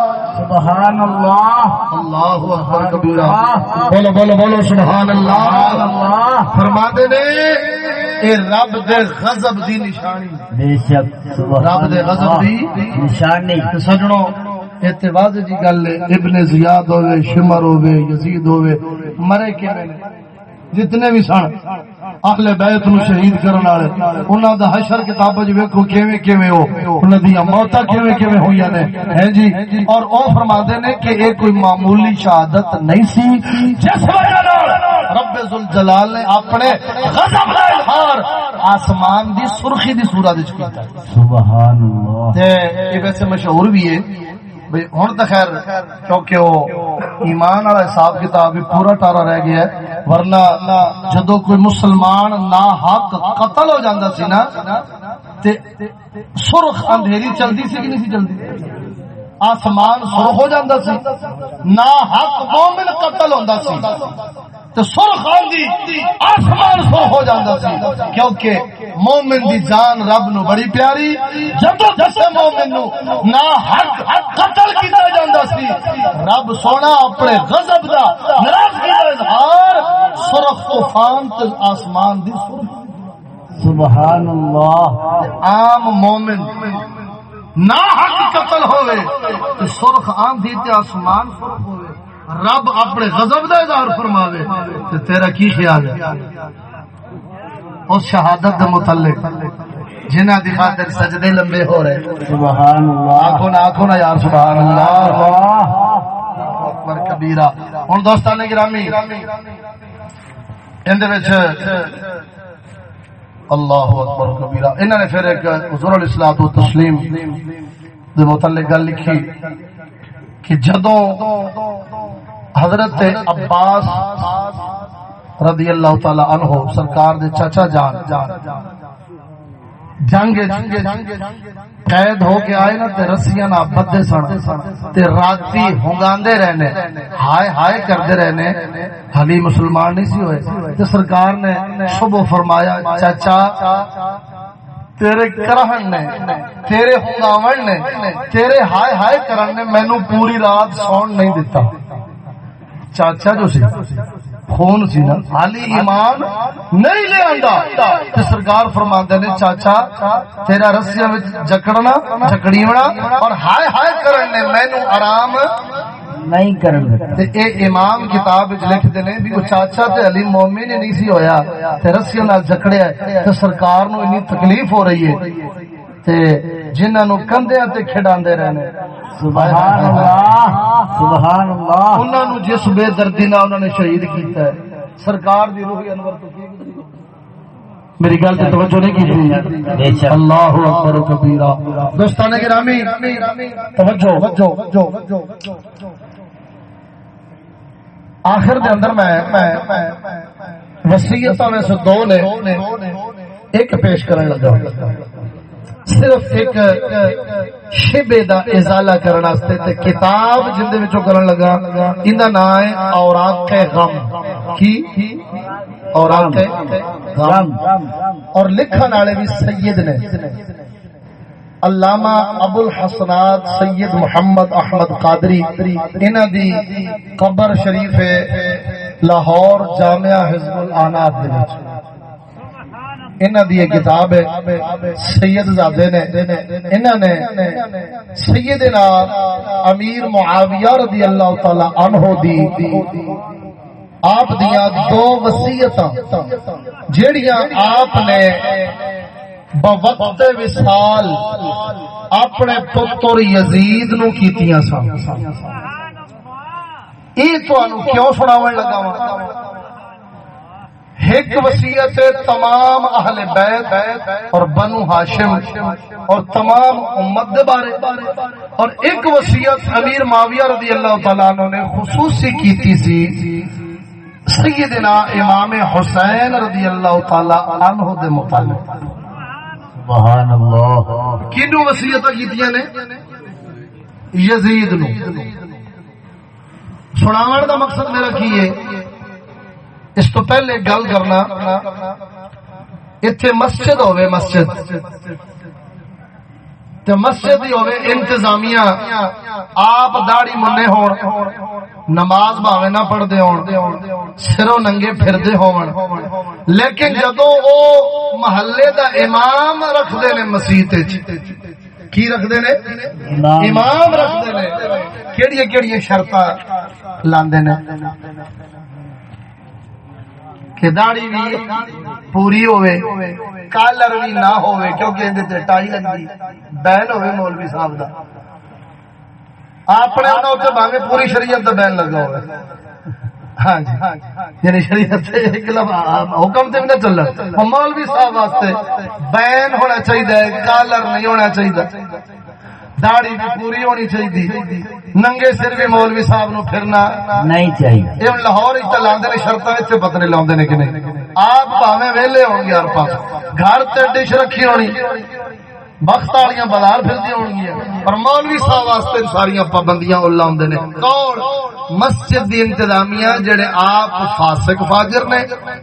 سبحان اللہ اللہ اکبر کبیرہ. بولو بولو بولو سبحان اللہ اللہ فرماتے نے اے رب دے غضب دی نشانی. بے شک رب دے غضب دی نشانی. تے سجنو اتواز دی گل ابن زیاد ہوے شمر ہوے یزید ہوے مرے کیویں نے؟ جتنے بھی سن اہل بیت نو شہید کرن والے انہاں دا حشر کتاب وچ ویکھو کیویں کیویں ہو انہاں دی موتاں کیویں کیویں ہویاں نے۔ ہیں جی؟ اور او فرماتے نے کہ اے کوئی معمولی شہادت نہیں سی جس وجہ نال رب ذوالجلال نے اپنے غضب کا اظہار آسمان دی سرخی دی صورت وچ کیتا۔ سبحان اللہ۔ تے یہ ویسے مشہور بھی ہے۔ بھئی ہن تو خیر کیونکہ وہ ایمان والا حساب کتاب بھی پورا ٹارا رہ گیا ہے، ورنہ جدو کوئی مسلمان نا حق قتل ہو جاندہ سی نا، تے سرخ اندھیری چلدی سی کہ نہیں سی چلدی؟ آسمان سرخ ہو جاندہ سی نا حق مومن قتل ہوندا سی۔ تے سرخ آندی آسمان سرخ ہو جاندہ سی۔ کیونکہ مومن دی جان رب نو بڑی پیاری جدو جسے مومن نو نا حق قتل کیتا جاندہ سی رب سونا اپنے غضب دا ناراضگی دا اظہار سرخ طوفان تے آسمان دی سرخ۔ سبحان اللہ عام مومن نہ حق قتل ہوئے تو سرخ عام تھی تے آسمان سرخ ہوئے۔ رب اپنے غضب دا اظہار فرماوے تے تیرا کی خیال ہے؟ اس شہادت دے متعلق جنہ دی خاطر سجدے لمبے ہو رہے سبحان اللہ آنکھوں نہ آنکھوں نہ یار سبحان اللہ اکبر کبیرہ۔ ہن دوستان گرامی اندے وچ اللہ اکبر کبیرہ۔ انہوں نے پھر ایک حضور علیہ الصلوۃ والتسلیم دے متعلق گل لکھی۔ کہ جدوں حضرت عباس رضی اللہ تعالی عنہ، سرکار دے چچا جان، جنگ قید ہو کے آئے نا، تے رسیاں نہ بدے سن، تے راتی ہنگاندے رہنے، ہائے ہائے کردے رہنے حلی مسلمان نہیں سی ہوئے، تے سرکار نے صبح فرمایا، چاچا تیرے کرہن نے، تیرے ہنگاون نے، تیرے ہائے ہائے کرن نے مینوں پوری رات سون نہیں دیتا چاچا جو سی، خون سی نا حالی ایمان نہیں لے آندا۔ تے سرکار فرماندے نے، چاچا، تیرا رسیاں وچ جکڑنا، جکڑیونا، اور ہائے ہائے کرن نے مینوں آرام نہیں کرن تے اے امام کتاب وچ لکھ دے نے بھی چاچا تے علی مومن ہی نہیں سی ہویا۔ تے رسیاں نال جکڑیا تے سرکار نو اتنی تکلیف ہو رہی ہے۔ تے جنہاں نو کندھیاں تے کھڈاندے رہنے۔ سبحان اللہ۔ سبحان اللہ۔ انہاں نو جس بے دردی نال انہاں نے شہید کیتا ہے۔ سرکار دی روح انور تو کی میری گل تے توجہ نہیں کی اللہ اکبر کبیرہ۔ دوستان گرامی توجہ توجہ۔ آخر دے اندر میں وسیعتاں میں سے دو نے ایک پیش کرن لگا۔ صرف ایک شبے دا ازالہ کرن واسطے تے کتاب جن دے وچوں کرن لگا۔ ایندا نام ہے اوراق غم۔ کی؟ اوراق غم۔ اور لکھن والے بھی سید نے۔ علامہ ابو الحسنات سید محمد احمد قادری، انہاں دی قبر شریف لاہور جامعہ حزب الانات دے وچ۔ انہاں دی کتاب ہے، سید زادے نے، انہاں نے سیدنا امیر معاویہ رضی اللہ تعالی عنہ دی آپ دیا دو وسیعتاں جیڑیاں آپ نے بوقت وصال اپنے پتر یزید نو کیتیاں سن۔ یہ تانوں کیوں سناون لگا وا؟ ایک وصیت تمام اہل بیت اور بنو ہاشم اور تمام امت دے بارے۔ اور ایک وصیت امیر معاویہ رضی اللہ تعالیٰ عنہ نے خصوصی کیتی سی۔ سیدنا امام حسین رضی اللہ تعالی عنہ دے متعلق۔ سبحان اللہ۔ کینو وصیت کیتیاں نے؟ یزید نو۔ سناون دا مقصد میرا کی ہے؟ اس تو پہلے گل کرنا۔ ایتھے مسجد ہوے مسجد۔ تے مسجد ہی ہوے انتظامیہ آپ داڑھی مننے ہون نماز بھاوے نہ پڑھدے ہون سروں ننگے پھردے ہون۔ لیکن جدوں او محلے دا امام رکھدے نے مسجد وچ کی رکھدے نے؟ امام۔ امام رکھدے نے۔ کیڑی کیڑی شرطاں لاندے نے؟ کہ داڑھی بھی پوری ہوئے، کالر بھی نہ ہوئے، کیونکہ اندے تے ٹائی لگی۔ بین ہوئے مولوی صاحب دا۔ اپنے انہوں تے باویں پوری شریعت دا بین لگا ہوئے۔ ہاں جی۔ یعنی شریعت سے حکم تے بھی نہ چل مولوی صاحب واسطے بین ہونا چاہیے، کالر نہیں ہونا چاہیے۔ داڑھی بھی پوری ہونی چاہیے۔ ننگے سر بھی مولوی صاحب نو پھرنا۔ نہیں چاہیے۔ یہ لاہور ہی لاندے نے شرطاں پتہ نہیں لاندے نے کہ نہیں۔ آپ بھاویں ویلے ہون پاس۔ گھر تے ڈش رکھی ہونی۔ بخت والیاں بازار پھرتی ہون گیا پر مولوی صاحب واسطے ساریاں پابندیاں او لاندے نے۔ کون؟ مسجد دی انتظامیہ جڑے آپ فاسق فاجر نے۔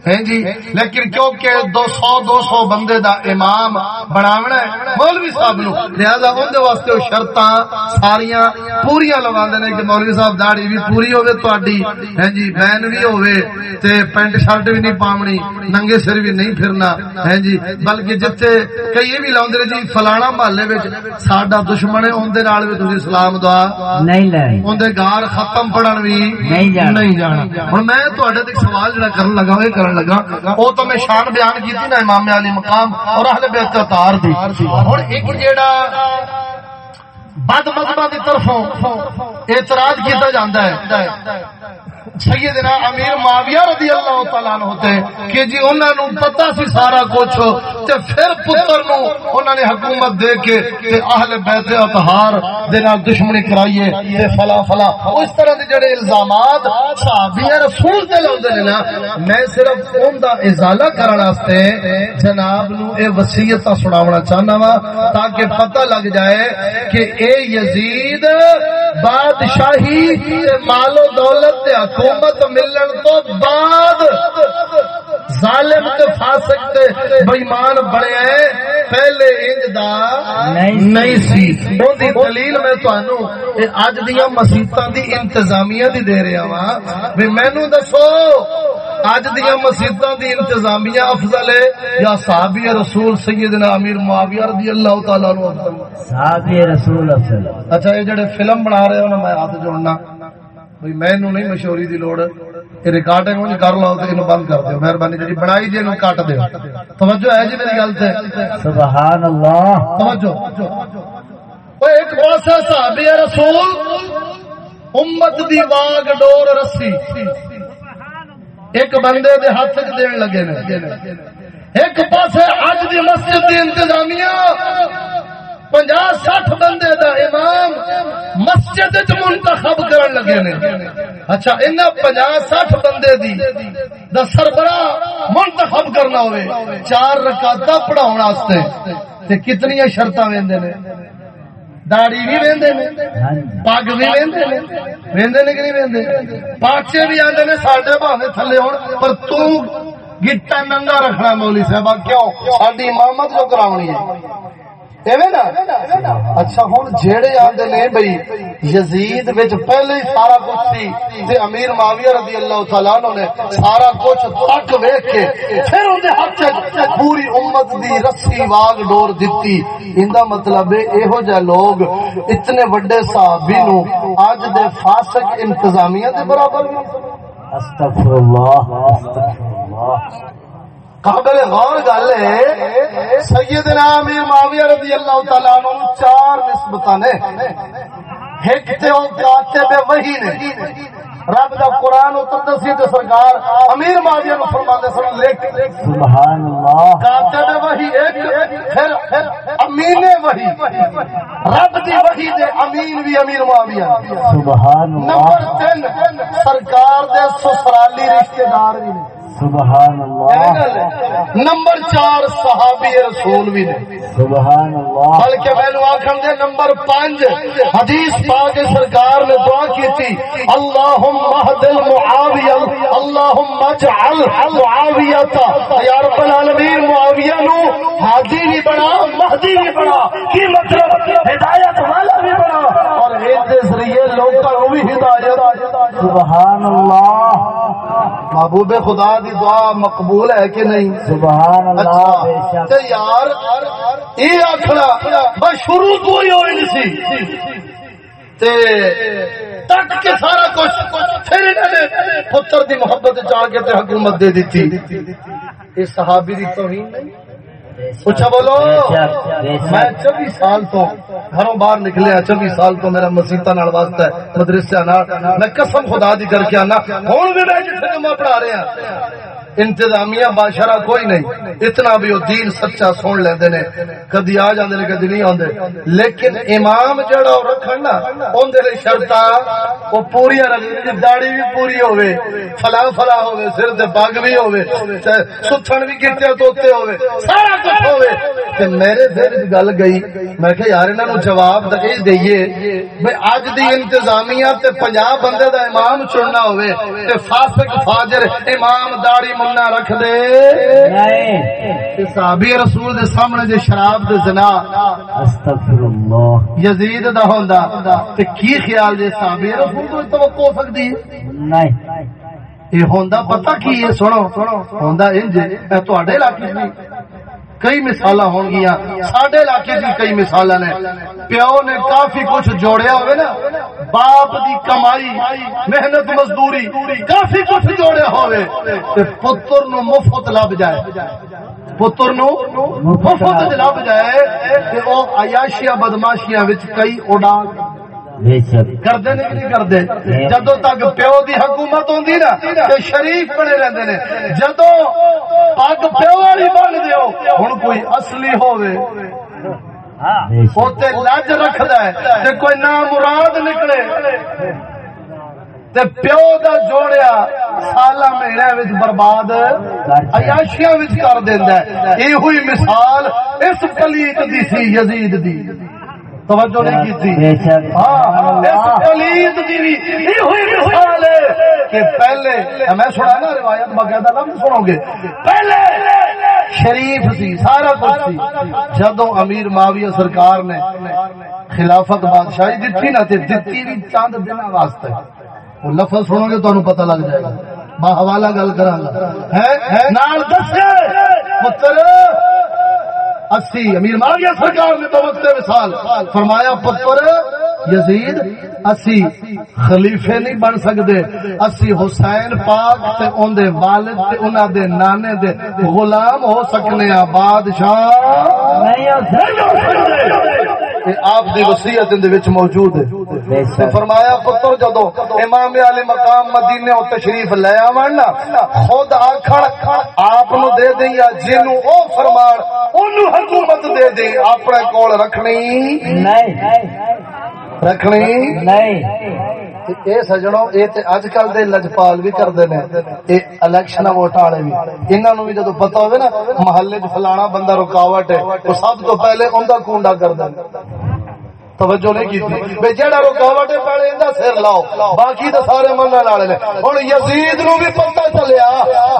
ہیں جی؟ لیکن کیونکہ دو سو دو سو بندے دا امام بناونا ہے، مولوی صاحب نو۔ لہذا ان دے واسطے شرطاں ساریاں پوریاں لگاندے نے کہ مولوی صاحب داڑھی بھی پوری ہوے تہاڈی ہیں جی بین بھی ہوے تے پینٹ شرٹ بھی نہیں پاونی ننگے سر بھی نہیں پھرنا، ہیں جی۔ بلکہ جتھے کئی بھی لاؤندے نے جی فلانا محلے وچ ساڈا دشمن ہے اون دے نال بھی تسی سلام دعا۔ نہیں لائے۔ اون دے ختم پڑھن بھی نہیں جانا۔ نہیں جانا۔ ہن میں تے سوال جڑا کرن لگا او کرن لگا او تو میں شان بیان کیتی نا امام علی مقام اور اہل بیت تار دی۔ ہن ایک جیڑا بد مذہبہ دی طرفوں اعتراض کیتا جاندا ہے سیدنا امیر معاویہ رضی اللہ تعالیٰ عنہ ہوتے کہ جی انہوں نے پتا سی سارا کچھ تے پھر پتر نو انہوں نے حکومت دے کے تے اہل بیت اطہار دے نال دشمنی کرائیے تے فلا فلا۔ اس طرح دے جڑے الزامات صحابی رسول تے لاندے نے نا، میں صرف ان دا ازالہ کرن واسطے جناب نو اے وصیتاں سناونا چاہنا وا تاکہ پتہ لگ جائے کہ اے یزید بادشاہی تے مال و دولت تے حکومت ملن تو بعد ظالم تے فاسق تے بےمان ہیں۔ پہلے انج دا نہیں سی۔ اون دی دلیل میں تانوں اے اج دیاں مسیتاں دی انتظامیہ دی دے رہا وا بھی مینوں دسو اج دیاں مسیتاں دی انتظامیہ افضل ہے یا صحابی رسول سیدنا امیر معاویہ رضی اللہ تعالی عنہ صحابی رسول افضل۔ اچھا یہ جڑے فلم بنا رہے ہو میں ہاتھ جوڑنا۔ بھئی میں نو نہیں مشہوری دی لوڑ ریکارڈنگ انج کر لو تے اینو بند کر دیو مہربانی جڑی بنائی اینو کٹ دیو توجہ ہے جی میری گل تے سبحان اللہ توجہ اوے ایک پاسا صحابی رسول امت دی واگ ڈور رسی ایک بندے دے ہاتھ وچ دین لگے نے ایک پاسے اج دی مسجد دی انتظامیہ پنجا سٹھ بندے دا امام مسجد چ منتخب کرن لگے نے۔ اچھا انہاں پنجا سٹھ بندے دی دا سربراہ منتخب کرنا ہوئے، چار رکعتاں پڑھاون واسطے۔ تے کتنی شرطاں ویندے نے؟ داڑھی بھی ویندے نے؟ پگ بھی ویندے نے؟ ویندے نے کہ نہیں ویندے؟ پاچے بھی آندے نے ساڈے بھاوے تھلے ہون، پر تو گٹا ننگا رکھنا مولی صاحبہ، کیوں؟ ساڈی امامت جو کراونی ہے۔ اچھا ہن جیڑے آندے نے بھئی یزید وچ پہلے ہی سارا کچھ سی، تے امیر معاویہ رضی اللہ تعالی عنہ نے سارا کچھ تک ویکھ کے پھر اون ہاتھ پوری امت دی رسی واگ ڈور دتی۔ ایندا مطلب ہے ایہو جہ لوگ اتنے بڑے صحابی نو اج دے فاسق انتظامیہ دے برابر استغفر اللہ استغفر اللہ۔ قابل غور گل ہے سیدنا امیر معاویہ رضی اللہ تعالیٰ عنہ چار نسبتاں نے۔ ایک تے او کاتب وحی نے۔ رب دا قرآن اتردا سی تے سرکار امیر معاویہ نو فرماندے سن لکھ سبحان اللہ کاتب وحی ایک پھر پھر امین وحی۔ رب دی وحی دے امین بھی امیر معاویہ۔ سبحان نمبر اللہ تین سرکار دے سسرالی رشتہ دار بھی نے۔ سبحان اللہ۔ نمبر چار صحابی رسول بھی نے۔ سبحان اللہ۔ بلکہ میں نے آخر دے نمبر پانچ حدیث پاک سرکار نے دعا کی تھی اللہم مہد المعاویہ اللہم اجعل معاویتا۔ یا رب العالمین معاویہ نو حادی بھی بنا مہدی بھی بنا۔ کی مطلب؟ ہدایت والا بھی بنا اور ایک دے بھی ہدایت۔ سبحان اللہ۔ محبوب خدا دی دعا مقبول ہے کہ نہیں؟ سبحان اللہ بے اچھا شک۔ تے یار یہ آخنا بس شروع تو ہی ہوئی نہیں سی۔ تے تک کے سارا کچھ پھر انہوں نے پتر دی محبت چاہ کے تے حکومت دے دیتی۔ صحابی دی توہین نہیں؟ اچھا بولو، میں چوبیس سال تو گھروں باہر نکلے چوبی سال تو میرا مسیطا نال واسطہ ہے مدرسے میں قسم خدا دی کر کے آنا ہوں بھی میں جتنے پڑھا رہے ہیں۔ انتظامیہ بادشاہ کوئی نہیں، اتنا بھی وہ دین سچا سن لیندے نے، کدی آ جاندے نے، کدی نہیں آندے۔ لیکن امام جڑا وہ رکھن نا، اون دے شرطاں، وہ پوری رکھن داڑھی بھی پوری ہوے فلا فلا ہوے سر تے پگ بھی ہوے تے ستھن بھی کتے توتے ہوے سارا کچھ ہوے تے میرے دل وچ گل گئی، میں کہ یار انہاں نو جواب دے دئیے، بھئی اج دی انتظامیہ تے 50 بندے دا امام چننا ہوے تے فاسق فاجر امام داڑھی منا رکھ دے۔ نہیں۔ صحابی رسول دے سامنے جے شراب دے زنا۔ استغفر اللہ یزید دا ہوندا۔ تے کی خیال جے صحابی رسول کو توقع ہو سکتی ہے نہیں۔ یہ ہوندا پتہ کی ہے؟ سنو۔ ہوندا انج۔ اے تواڈے علاقے وچ کئی مثالاں ہون گیاں۔ ساڈے علاقے دی کئی مثالاں نے۔ پیو نے کافی کچھ جوڑیا ہوئے نا۔ باپ دی کمائی، محنت، مزدوری، کافی کچھ جوڑیا ہوئے۔ تے پتر نو مفت لب جائے۔ پتر نو مفت لب جائے۔ تے او عیاشیاں، بدماشیاں وچ کئی اڑا نہیں نہیں کردے۔ جدو تک پیو دی حکومت ہوندی نا تے شریف بنے رہندے نے۔ جدو پگ پیو والی بن دیو ہن کوئی اصلی ہووے۔ بے او شک۔ تے لج رکھدا ہے تے کوئی نا مراد نکلے۔ تے پیو دا جوڑیا سالہ مہینے وچ برباد عیاشیاں وچ کر دیندا ہے۔ اے ہوئی مثال اس پلیت دی سی یزید دی۔ توجہ نہیں بھی ہوئی مثال ہے کہ پہلے میں سنا نا روایت باقاعدہ لفظ سنو گے۔ پہلے شریف سی سارا کچھ سی جدو امیر معاویہ سرکار نے خلافت بادشاہی دتی نا تے دتی بھی چند دن واسطے۔ وہ لفظ سنو گے تو پتہ لگ جائے گا۔ با حوالہ گل کراں گا۔ نال پتر اسی امیر معاویہ سرکار نے تو وقت مثال فرمایا پتر یزید اسی خلیفے نہیں بن سکتے۔ اسی حسین پاک تے اون دے والد تے انہاں دے نانے دے غلام ہو سکنے ہاں بادشاہ۔ نہیں ہو یہ آپ دی وصیت دے وچ موجود ہے۔ تے فرمایا پتر جدو امام علی مقام مدینے او تشریف لے آون نا خود آکھن آپ نو دے دیں یا جنوں او فرمان اونوں حکومت دے دیں اپنے کول رکھنی؟ نہیں۔ رکھنی؟ نہیں۔ اے سجਣو اے تے اج کل دے لجپال بھی کردے نے اے الیکشن ووٹ والے بھی۔ انہاں نو بھی جدوں پتہ ہوے نا محلے وچ فلانا بندہ رکاوٹ ہے تو سب تو پہلے اوندا کونڈا کردے۔ توجہ نہیں کیتی بے جڑا رکاوٹ ہے پہلے ایندا سر لاؤ۔ باقی تے سارے منن والے نے۔ ہن یزید نو بھی پتہ چلیا۔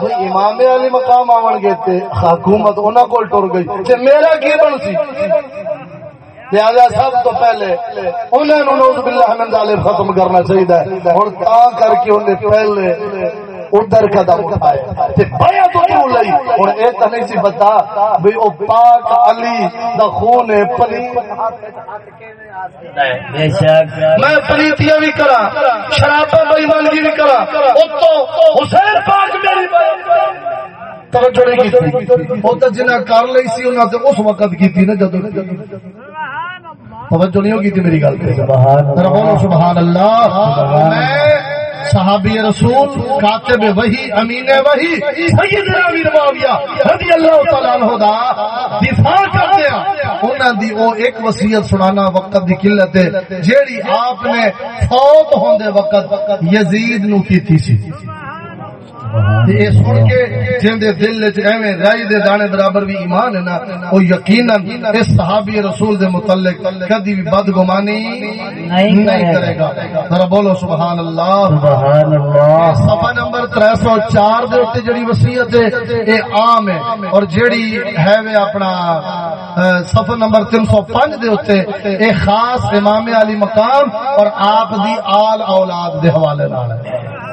بھئی امام علی مقام آون گے تے حکومت انہاں کول ٹر گئی۔ تے میرا کی بن سی؟ لہذا سب تو پہلے انہوں نے نوز باللہ من ظالم ختم کرنا چاہیے اور تا کر کے انہیں پہلے ادھر قدم اٹھائے تے بیا تو کیوں لئی۔ اور اے تا نہیں سی بتا بھی او پاک علی دا خون ہے پلی بے شک۔ میں پلیتیاں بھی کرا شرابہ بےمانگی بھی کرا او تو حسین پاک میری توجہ نہیں کی وہ تو جنہ کر لئی سی انہاں تے اس وقت کیتی نا جدوں۔ توجہ نہیں ہوگی تھی میری گل پہ سبحان اللہ۔ سبحان اللہ۔ میں صحابی رسول، کاتب وہی امین وہی سیدنا امیر معاویہ رضی اللہ تعالی عنہ دا دفاع کرتے ہیں۔ انہاں دی او ایک وصیت سنانا وقت دی قلت ہے، جیڑی آپ نے فوت ہوندے وقت یزید نو کیتی سی۔ تے اے سن کے دل وچ ایویں رائی دے دانے برابر بھی ایمان ہے نا او یقیناً اس صحابی رسول دے متعلق کبھی بھی بدگمانی نہیں کرے گا۔ ذرا بولو سبحان اللہ سبحان اللہ صفحہ نمبر 304 دے اوتے جڑی وصیت ہے اے عام ہے۔ اور جڑی ہے وے اپنا صفحہ نمبر 305 دے اوتے اے خاص امام علی مقام اور آپ دی آل اولاد دے حوالے نال ہے۔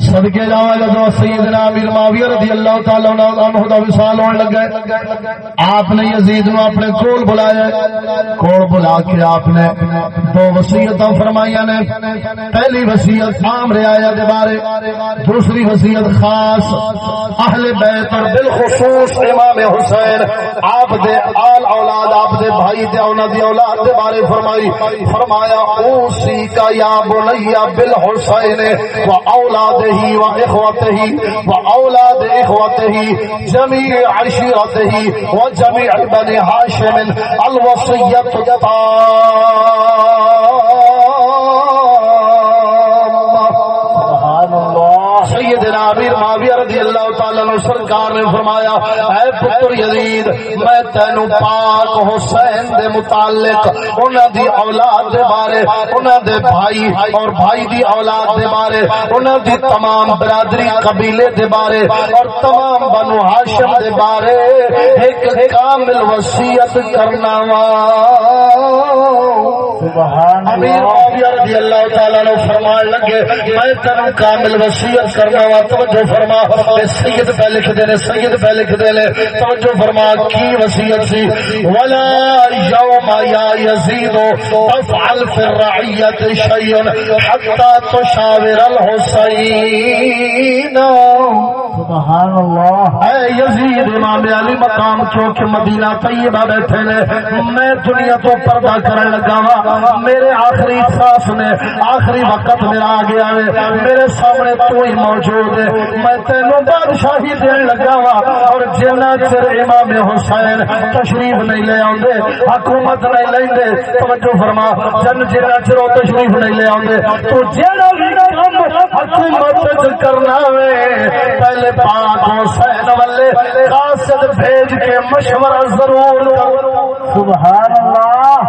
صدقے جاواں جدو سیدنا امیر معاویہ رضی اللہ تعالی عنہ دا وصال ہون لگا آپ نے یزید نو اپنے کول بلایا کول بلا کے آپ نے دو وصیتاں فرمائیاں نے۔ پہلی وصیت عام رعایا دے بارے، دوسری وصیت خاص اہل بیت اور بالخصوص امام حسین، آپ دے آل اولاد، آپ دے بھائی دے اولاد دی اولاد دے بارے فرمائی۔ فرمایا اوسی کا یا بنیا بالحسین و اولادہ و وإخوته وأولاد إخوته جميع عشيرته وجميع بني هاشم الوصية التامة سیدنا امیر معاویہ رضی اللہ تعالی عنہ سرکار نے فرمایا، اے پتر یزید، میں تینو پاک حسین دے متعلق، انہاں دی اولاد دے بارے، انہاں دے بھائی اور بھائی دی اولاد دے بارے، انہاں دی تمام برادری قبیلے دے بارے اور تمام بنو ہاشم دے بارے ایک کامل وصیت کرنا وا۔ امیر اللہ۔ معاویہ رضی اللہ تعالیٰ عنہ فرمان لگے میں تنو کامل وصیت کرنا وا توجہ فرما اے سید پہ لکھ دینے سید پہ لکھ دینے توجہ فرما کی وصیت سی؟ ولا یوم یا یزید تفعل فی الرعیت شیئن حتی تشاور الحسین سبحان اللہ. اے یزید امام علی مقام چوک مدینہ طیبہ بیٹھے نے. میں دنیا تو پردہ کرنے لگا وا. میرے آخری سانس نے، آخری وقت میرا آ گیا ہے. میرے سامنے تو ہی موجود ہے. میں تینوں بادشاہی دین لگا وا. اور جنہ چر امام حسین تشریف نہیں لے آندے، حکومت نہیں لیندے. توجہ فرما، جن جنہ چر تشریف نہیں لے آندے، تو جڑا بھی کام حکومت کرنا وے پہلے پاک حسین والے قاصد بھیج کے مشورہ ضرور سبحان اللہ۔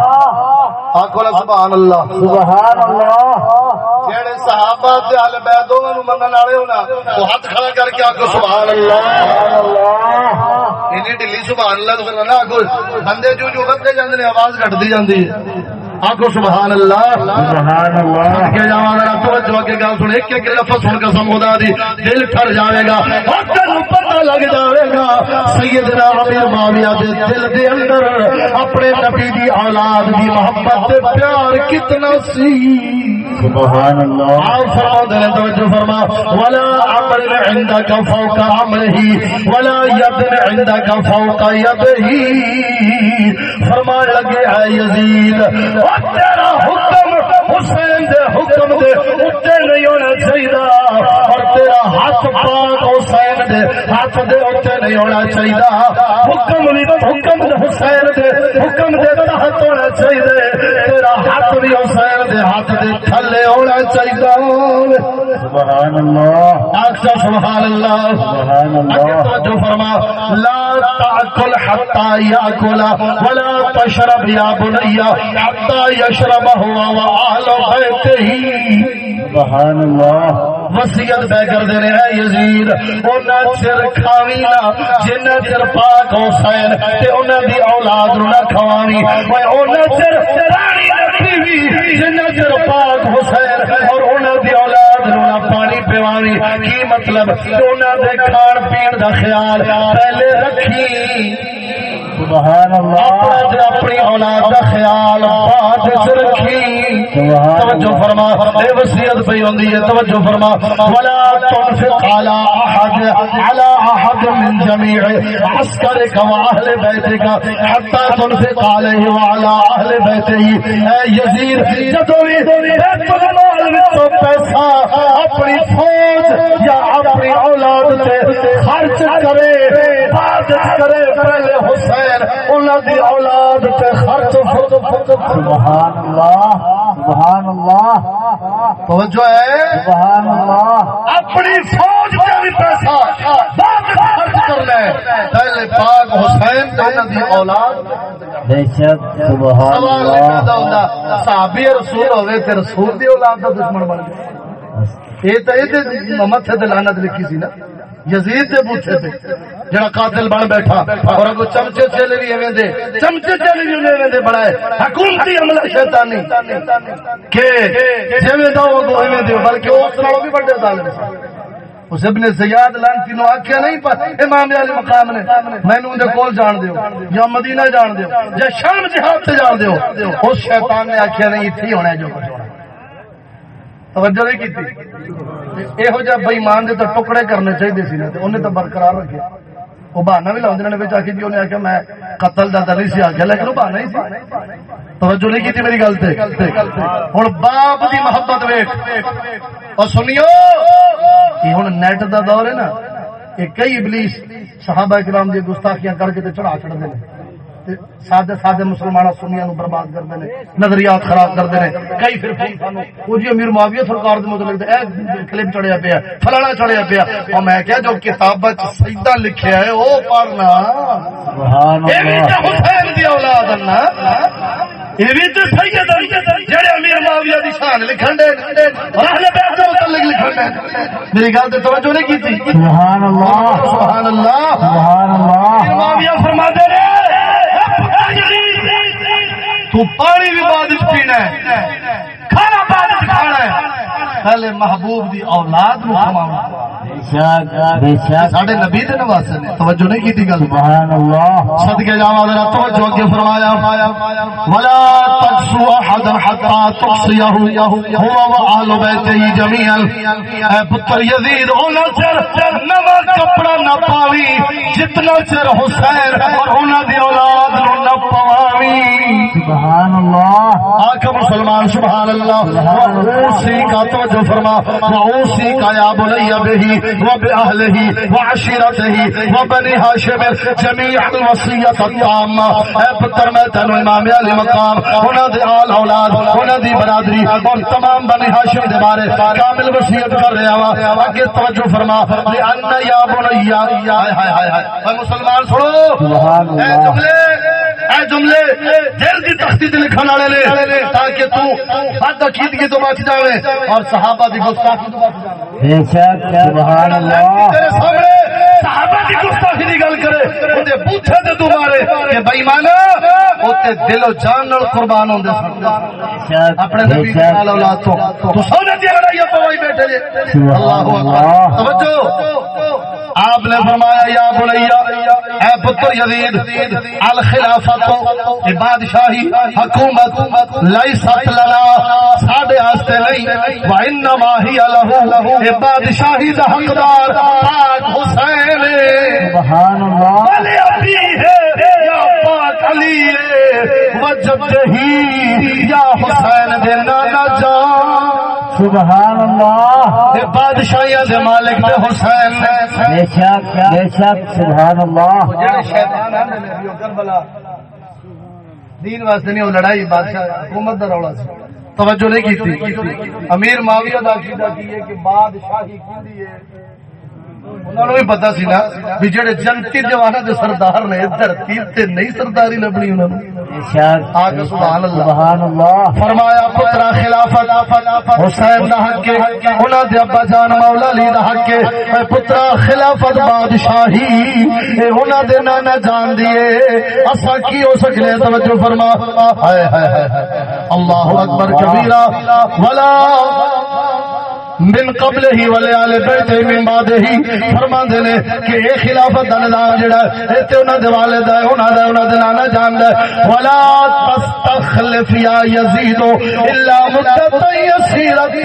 آکھو سبحان اللہ۔ سبحان اللہ۔ جڑے صحابہ تے اہل بیت منن والے ہونا تو ہاتھ کھڑا کر کے آکھو سبحان اللہ۔ اللہ۔ اینی ڈلی سبحان اللہ تو نہ آکھو۔ بندے جو جو بدے جاندے نے آواز گھٹدی جاندی ہے۔ آکھو سبحان اللہ۔ سبحان اللہ۔ کے جوان ذرا توجہ کے گل سن ایک ایک لفظ سن دی۔ دل ٹھر جاوے گا۔ اور پتہ لگ جاوے گا۔ سیدنا امیر معاویہ دے دل دے اندر اپنے نبی دی اولاد دی محبت تے پیار کتنا سی۔ سبحان اللہ۔ آپ فرما دے توجہ فرما۔ ولا امر عندك فوق امره ولا يد عندك فوق يده۔ لگے اے یزید تیرا حکم، حسین دے حکم دے اتے نہیں ہونا چاہیے اور تیرا ہاتھ پاک حسین دے ہاتھ دے اتے نہیں ہونا چاہیے حکم بھی حکم حسین دے، حکم دے تحت ہونا چاہیے تیرا ہاتھ بھی حسین دے ہاتھ دے تھلے ہونا چاہیے سبحان اللہ۔ اکثر سبحان اللہ۔ سبحان اللہ۔ توجہ فرما لا تاکل حتا یاکل ولا تشرب یا بنی حتا یشرب ہوا و اہل بیتہ سبحان اللہ۔ وصیت بہ کر دے رہے ہیں یزید اونا چر کھاوی نا جنہ چر پاک حسین تے اونا دی اولاد نہ کھواوی اوے اونا چر نہ پیوی جنہ چر پاک حسین اور اونا دی اولاد نہ پیواوی کی مطلب؟ دے کھان پین دا خیال پہلے رکھی۔ سبحان اللہ۔ اپنا اپنی اولاد دا خیال بعد رکھی۔ توجہ فرما اے وصیت پہ ہوندی ہے، توجہ فرما۔ ولا تنفق على احد على احد من جميع عسكرك واهل بيتك، حتى تنفق عليه وعلى اهل بيته۔ اے یزید، جدوں بھی بیت المال وچوں پیسہ اپنی فوج یا اپنی اولاد تے خرچ کرے بعد کرے، پہلے حسین، انہاں دی اولاد تے خرچ سبحان اللہ۔ سبحان اللہ توجہ ہے؟ سبحان اللہ اپنی فوج کا بھی پیسہ بعد میں خرچ کرنا ہے پہلے پاک حسین انہاں دی اولاد۔ بے شک سبحان اللہ صحابی رسول ہوے تے رسول دی اولاد دا دشمن بن گیا یہ تے یہ متھے تے لعنت لکھی سی نا۔ یزید دے بوٹے تے، جڑا قاتل بن بیٹھا، اور اگو چمچے چلے بھی ایویں دے، چمچے چلے بھی ایویں دے بڑا ہے۔ حکومتی عملہ شیطانی۔ کہ جویں دا او ایویں دے، بلکہ اس نالوں بھی بڑے ظالم اس ابن زیاد لانتی نو آکھیا نہیں پر امام علی مقام نے۔ مینوں دے کول جان دیو، یا مدینہ جان دیو، یا شام جہاد تے جان دیو۔ اس شیطان نے آکھیا نہیں ایتھے ہی ہونا جو۔ کچھ ہونا توجہ نہیں کی یہو جہ بئیمان کے تو ٹکڑے کرنے چاہیے سی نا انہیں تو برقرار رکھے۔ وہ بہانا بھی لاؤں نے آخی جی انہیں آخیا میں قتل کا نہیں سی آخیا لیکن وہ بہانا ہی سی۔ توجہ نہیں کی میری گل ہوں باپ کی محبت ویٹ اور سنیو یہ ہوں نیٹ کا دور ہے نا یہ کئی ابلیس صحابہ کرام دی گستاخیاں کر کے چڑھا چڑھتے ہیں سادے سادے مسلمان سنیا برباد کرتے ہیں نظریات خراب کرتے ہیں۔ کئی پھر وہ جی امیر معاویہ سرکار دے متعلق اے کلپ چڑھیا پیا فلانا چڑھیا پیا۔ اور میں کیا جو کتاب لکھیا ہے وہ پڑھنا سبحان اللہ۔ حسین دی اولاد نا۔ یہ بھی تو سید جڑے امیر معاویہ دی شان لکھن دے اور اہل بیت دے متعلق لکھن دے۔ میری گل تے توجہ نہیں کیتی۔ سبحان اللہ۔ سبحان اللہ۔ سبحان اللہ۔ معاویہ فرماتے نے تو پانی بھی بعد پینا ہے۔ کھانا بعد کھانا ہے۔ پہلے محبوب دی اولاد نو کھوانا ساڈے نبی دے نواسے نے توجہ نہیں کیتی گل۔ سبحان اللہ صدقے جاواں ذرا توجہ اگے فرمایا۔ ولا تقسو احد حتى تقصيه هو واهل بيته جميعا۔ اے پتر یزید چر نواں کپڑا نہ پاوی جتنا چر حسین اور انہاں دی اولاد نو نہ پاوی۔ سبحان اللہ۔ آقا مسلمان سبحان اللہ۔ اوسی کا توجہ فرما اوسی کا یا بنی بہی و باہلہ و عشیرتہ و بنی ہاشم جميع الوصیت التامہ۔ اے پتر میں تینو امام علی مقام انہاں دے آل اولاد انہاں دی برادری اور تمام بنی ہاشم دے بارے کامل وصیت کر رہا وا اگے توجہ فرما لان یا بنی ہائے ہائے ہائے مسلمان سنو۔ سبحان اے جملے اے جملے دل دی تختی تے لکھن والے نے تاکہ تو بد عقیدگی تو بچ جاوے اور صحابہ دی گستاخی تو بچ جاوے۔ بے شک سبحان اللہ۔ تیرے سامنے صحابہ دی گستاخی دی گل کرے اودے بوتھے تے تو مارے کہ بے ایمان اوتے دل و جان نال قربان ہوندے سن۔ اپنے نبی دی اولاد تو تو سونے دی لڑائی پوائی بیٹھے اللہ اکبر۔ توجہ۔ آپ نے فرمایا یا بنیا اے پتر یزید الخلافت اے بادشاہی حکومت لیست لنا ساڈے واسطے نہیں و انما ہی لہو اے بادشاہی دا حقدار پاک حسین سبحان اللہ۔ علی ابی ہے یا پاک علی ہے۔ وجدہی یا حسین دے نانا جان۔ سبحان اللہ۔ بادشاہیاں دے مالک دے حسین بے شک بے شک سبحان اللہ۔ جڑے شیطان ہیں کربلا۔ دین واسطے نہیں لڑائی بادشاہ حکومت دا رولا سی۔ توجہ نہیں کی امیر معاویہ دا عقیدہ کی ہے کہ بادشاہی کیندی ہے۔ انہوں نے بھی پتا سی نا بھی جڑے جنتی جوانا دے سردار نے دھرتی تے نہیں سرداری لبنی انہوں نے۔ بے شک آج سبحان اللہ۔ سبحان اللہ فرمایا پترا خلافت حسین دا حق ہے انہاں دے ابا جان مولا علی دا حق ہے اے پترا خلافت بادشاہی اے انہاں دے نانا جان دیے اسا کی ہو سکنے؟ توجہ فرما۔ ہائے ہائے ہائے۔ اللہ اکبر کبیرہ۔ ولا من قبل ہی والے آلے بیٹھے من بعد ہی فرما دینے کہ اے خلافت دا نظام جڑا ہے، اے تے انہاں دے والد ہے، انہاں دا، انہاں دے نانا جان ہے۔ ولا تستخلف یا یزید الا مدت یسیرت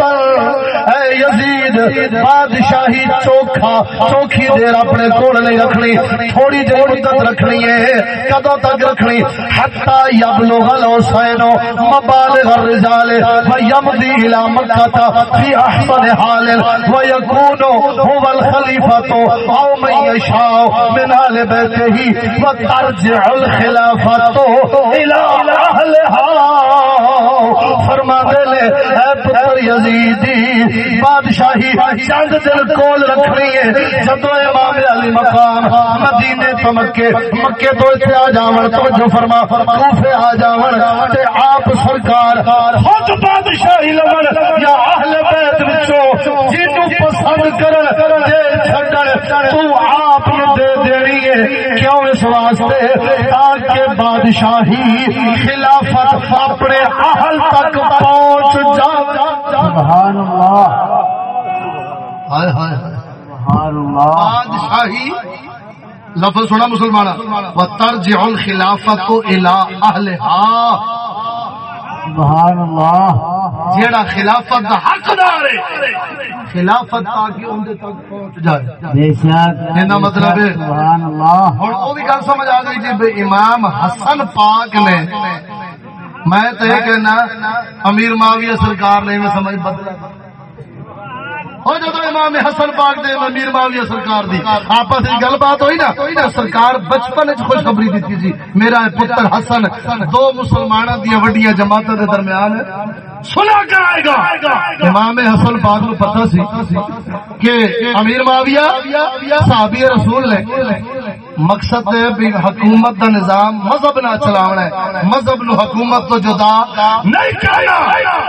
اے یزید، بادشاہی چوکھا، چوکھی دیر اپنے کول نہیں رکھنی، تھوڑی جہی مدت رکھنی ہے کدوں تک رکھنی؟ حتا یبلغ الحسین مبالغ الرجال و ويمضي الى مکہ فی احسن حال ويكون هو الخليفة أو من يشاء من آل بيته وترجع الخلافة إلى أهلها فرما دے لے اے پتر یزیدی بادشاہی چند دل کول رکھنی ہے جدو امام علی مقام مدینے تو مکے مکے تو اتنے آ جاون، توجہ فرما، کوفے آ جاون، تے آپ سرکار خود بادشاہی لون یا اہل بیت وچوں جنوں پسند کرن، جیل چھڈن، تو آپ یہ دے کیوں اس واسطے تاکہ بادشاہی خلافت اپنے اہل تک پہنچ جائے؟ سبحان اللہ۔ ہائے ہائے۔ سبحان اللہ۔ بادشاہی لفظ سنا مسلمان و ترجع الخلافت اہلها سبحان اللہ۔ جیڑا خلافت دا حقدار ہے خلافت تاکہ ان دے تک پہنچ جائے۔ بے شک۔ اینا مطلب ہے۔ سبحان اللہ۔ ہن او بھی گل سمجھ آ گئی جی امام حسن پاک نے۔ میں تو یہ کہنا امیر معاویہ سرکار نے میں سمجھ بدلا۔ امام حسن پاک دے امیر معاویہ سرکار دی۔ آپس گل بات ہوئی نا؟ سرکار بچپن وچ خوشخبری دتی جی۔ میرا پتر حسن، دو مسلماناں دی وڈیاں جماعتاں دے درمیان۔ سنا گا۔ امام حسن پاک نو پتہ سی کہ امیر معاویہ صحابی رسول نے مقصد ہے بھی حکومت دا نظام مذہب نہ چلاونا ہے۔ مذہب نو حکومت تو جدا نہیں کرنا۔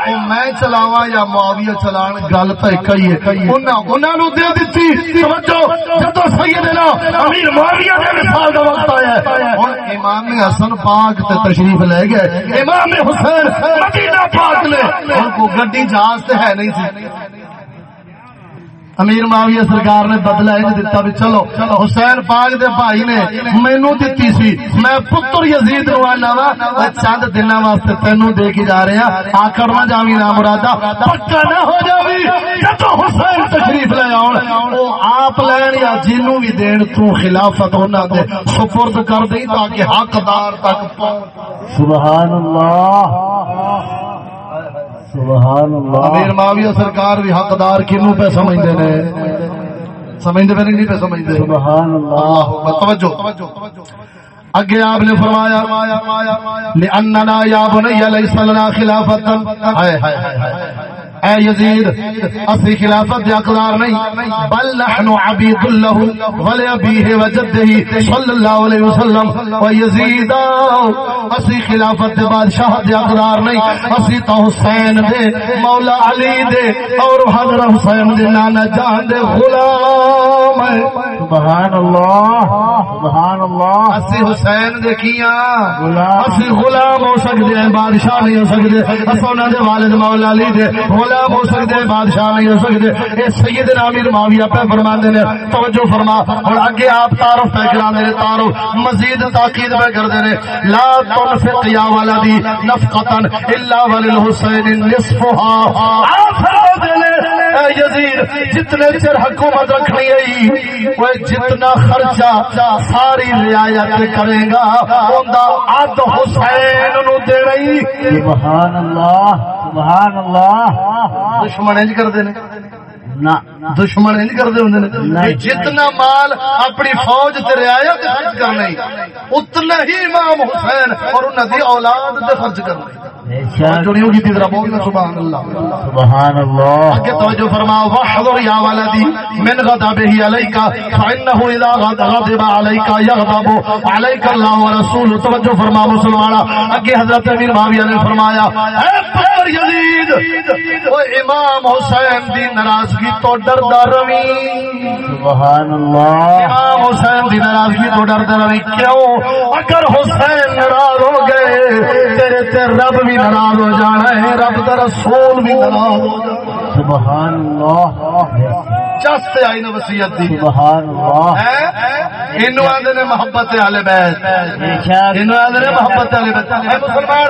او میں چلاواں یا معاویہ چلان، گل تے کئی ہے۔ انہاں انہاں نو دے دتی۔ توجہ جدوں سیدنا امیر معاویہ دے مثال دا وقت آیا ہے، ہن امام حسن پاک تے تشریف لے گئے۔ امام حسین مدینہ پاک نے ان کو گڈی جہاز تے ہے نہیں تھی امیر معاویہ سرکار نے بدلا انج دتا بھی چلو، حسین پاک دے بھائی نے مینوں دتی سی، میں پتر یزید نو آنا وا چند دناں واسطے تینوں دے کے جا رہے ہیں آکڑ نہ جاویں نا مرادا پکا نہ ہو جاویں جدو حسین تشریف لے آون او آپ لین یا جنوں بھی دین تو خلافت انہاں دے سپرد کر دئی تاکہ حقدار تک پہنچ سبحان اللہ۔ سبحان اللہ۔ امیر معاویہ سرکار بھی حقدار کنوں پہ سمجھدے نے سمجھدے پہ نہیں پہ سمجھدے سبحان اللہ۔ توجہ۔ اگے آپ نے فرمایا لأننا یا بنی لیس لنا خلافتا ہائے ہائے ہائے۔ اے یزید اسی خلافت دے اقدار نہیں بل نحن عبید اللہ ولی ابیہ و جدہ صلی اللہ علیہ وسلم۔ و یزید اسی خلافت دے بادشاہ دے اقدار نہیں اسی تو حسین دے مولا علی دے اور حضرت حسین دے نانا جان دے غلام۔ سبحان اللہ سبحان اللہ۔ اسی حسین دیکھیاں غلام۔ اسی غلام ہو سکتے ہیں بادشاہ نہیں ہو سکتے اسونا دے والد مولا علی دے غلام ہو سکتے ہیں، بادشاہ نہیں ہو سکتے اے سید امیر معاویہ پہ فرماندے نے توجہ فرما۔ اور اگے آپ تعارف پہ کراندے نے تعارف مزید تاکید پہ کردے نے لا تنفق یا ولدی نفقتا الا وللحسین نصفها آپ فرماندے نے اے یزید، جتنے چر حکومت رکھنی ہے، وہ جتنا خرچہ ساری رعایت کرے گا، اوندا اد حسین نو دینا ہی سبحان اللہ۔ سبحان اللہ۔ دشمن انج کردے نے۔ نہ دشمن انج کردے ہوندے نے نہیں۔ جتنا مال اپنی فوج تے رعایت خرچ کرنا اتنا ہی امام حسین اور انہاں دی اولاد تے خرچ کرنا بے شک جڑیوں کی تیرا بول سبحان اللہ سبحان اللہ آگے توجہ فرماؤ وحضر یا ولدی من غضبه عليك فانه اذا غضب عليك يغضب عليك الله ورسوله توجہ فرماؤ مسلمانا آگے حضرت امیر معاویہ نے فرمایا اے پتر یزید او امام حسین دی ناراضگی تو ڈردا روی سبحان اللہ۔ امام حسین دی ناراضگی تو ڈردا روی کیوں؟ اگر حسین ناراض ہو گئے تیرے تے رب بھی ناراض ہو جانا ہے رب دا رسول بھی ناراض ہو جانا ہے۔ سبحان اللہ۔ چستے آئی نا وسیعت دی۔ سبحان اللہ۔ اینو آندے نے محبت بیت۔ نے محبت اہل بیت۔ اے مسلمان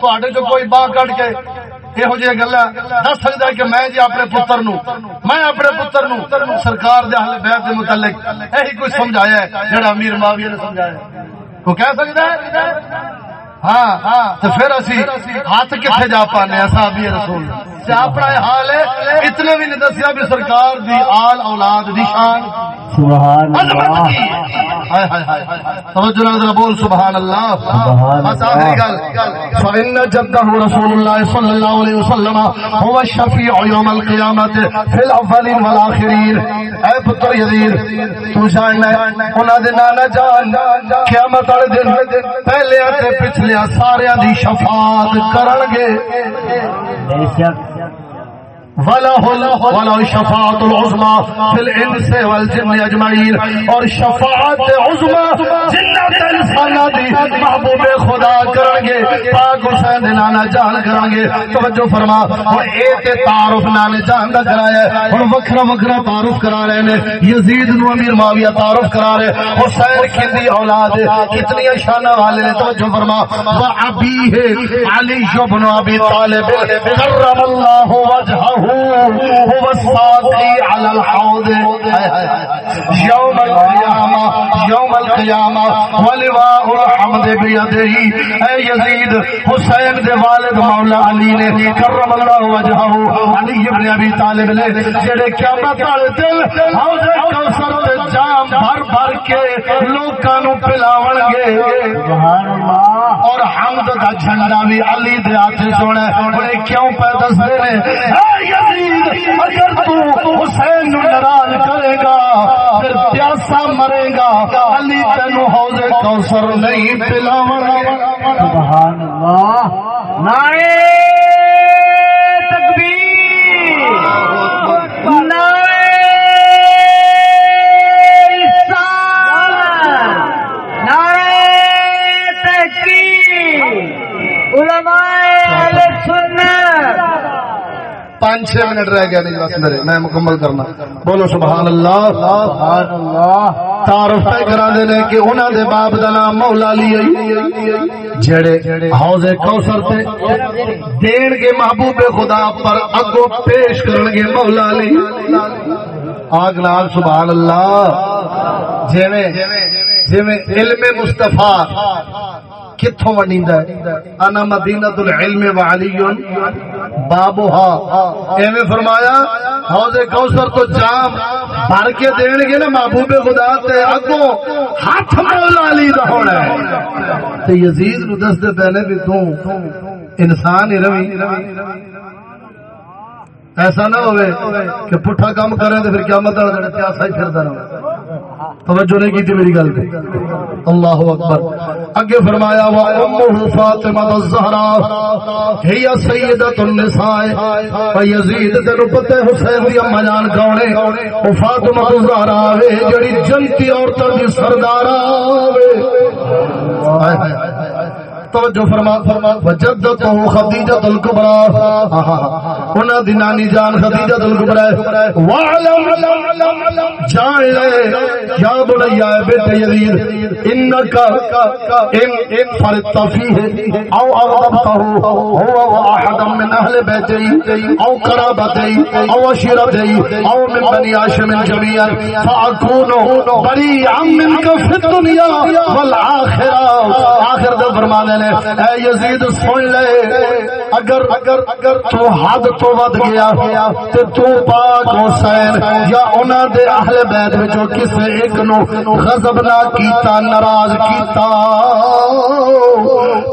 تواڈے جو کوئی باہ کڈ کے یہو گلا دس سکتا ہے کہ میں جی اپنے پتر نو میں اپنے پتر نو سرکار دے حل بیت دے متعلق یہی کچھ سمجھایا ہے جڑا امیر معاویہ نے سمجھایا ہے وہ کہہ سکتا ہے ہاں تو پھر اسی ہاتھ کتنے جا پانے صحابی رسول۔ سے اپنا حال ہے؟ اتنے بھی نہیں دسیا بھی سرکار دی آل اولاد دی شان۔ سبحان عظمت اللہ۔ کی ہائے ہائے ہائے۔ توجہ نال ذرا بول سبحان اللہ۔ سبحان بس آخری گل۔ فإن جده رسول الله صلى الله عليه وسلم هو الشفيع يوم القيامة في الأولين والآخرين اے پتر یزید تو جاننا ہے انہاں دے نانا جان قیامت والے دن پہلے تے پچھلے سارے دی شفاعت کرن گے بے شک وله وله الشفاعة العظمى في الانس والجن اجمعین اور شفاعت عظمى جنت انسان دی محبوب خدا کرن گے پاک حسین دے نانا جان کرن گے توجہ فرما، اور اے تے تعارف نانے جان دا کرایا ہے۔ ہن وکھرا وکھرا تعارف کرا رہے نے۔ یزید نو امیر معاویہ تعارف کرا رہے۔ حسین کی اولاد کتنی شان والے نے۔ توجہ فرما و ابی ہے علی بن ابی طالب، کرم اللہ وجهه هو الساقي على الحوض. يوم القيامة يوم القيامة ولواء الحمد بيده اے یزید، حسین دے والد مولا علی نے کرم اللہ وجهه علی ابن ابی طالب نے جڑے قیامت والے حوض کوثر جام بھر بھر کے لوکاں نو پلاون گے۔ سبحان اللہ۔ اور حمد دا جھنڈا بھی علی دے ہاتھ چوڑا انہیں کیوں پہ دستے نے اے یزید، اگر تو حسین نو ناراض کرے گا، پھر پیاسا مرے گا۔ علی تینو حوض کوثر نہیں پلاوے سبحان اللہ۔ نعرہ پانچ چھ منٹ رہ گیا نہیں بس میرے میں مکمل کرنا بولو سبحان اللہ سبحان اللہ تعارف کرا دے نے کہ انہاں دے باپ دا نام مولا علی ہے جڑے حوض کوثر تے دین کے محبوب خدا پر اگو پیش کرن گے مولا علی آگ نال سبحان اللہ جویں جویں علم مصطفی کتھوں ونڈیندا ہے انا مدینہ العلم و علی بابوہا ایویں فرمایا، حوض کوثر تو جام بھر کے دین گے نا محبوب خدا تے، اگوں ہاتھ مولا علی دا ہونا ہے۔ تے یزید نو دس دے پہلے بھی تو انسان ہی روی۔ ایسا نہ ہوئے کہ پٹھا کام کریں تو پھر کیا مطلب ہے پیاسا ہی پھردا رہے۔ توجہ نہیں کی تھی میری گل پہ اللہ اکبر۔ اگے فرمایا وا امہ فاطمہ الزہرا۔ ہی سیدۃ النساء۔ و یزید تینو پتہ حسین دی اما جان کونے او فاطمہ الزہرا وے جڑی جنتی عورتاں دی سردارا وے توجہ فرما فرما وجدت خدیجہ الکبرى انہاں دی نانی جان خدیجہ الکبرى وعلم جان لے یا بنیا بیٹے یزید، انکا ان ان فرط فیہ، او اغضبته هو واحد من اهل بیتی او قرابتی او عشیرتی او من بنی هاشم جميعا فاكون بريئا منك في الدنيا والآخرة آخر دے فرمانے نے، اے یزید، سن لے، اگر اگر اگر تو حد تو ود گیا تے تو پاک حسین یا انہاں دے اہل بیت وچوں کسے ایک نو غضب نہ کیتا، ناراض کیتا،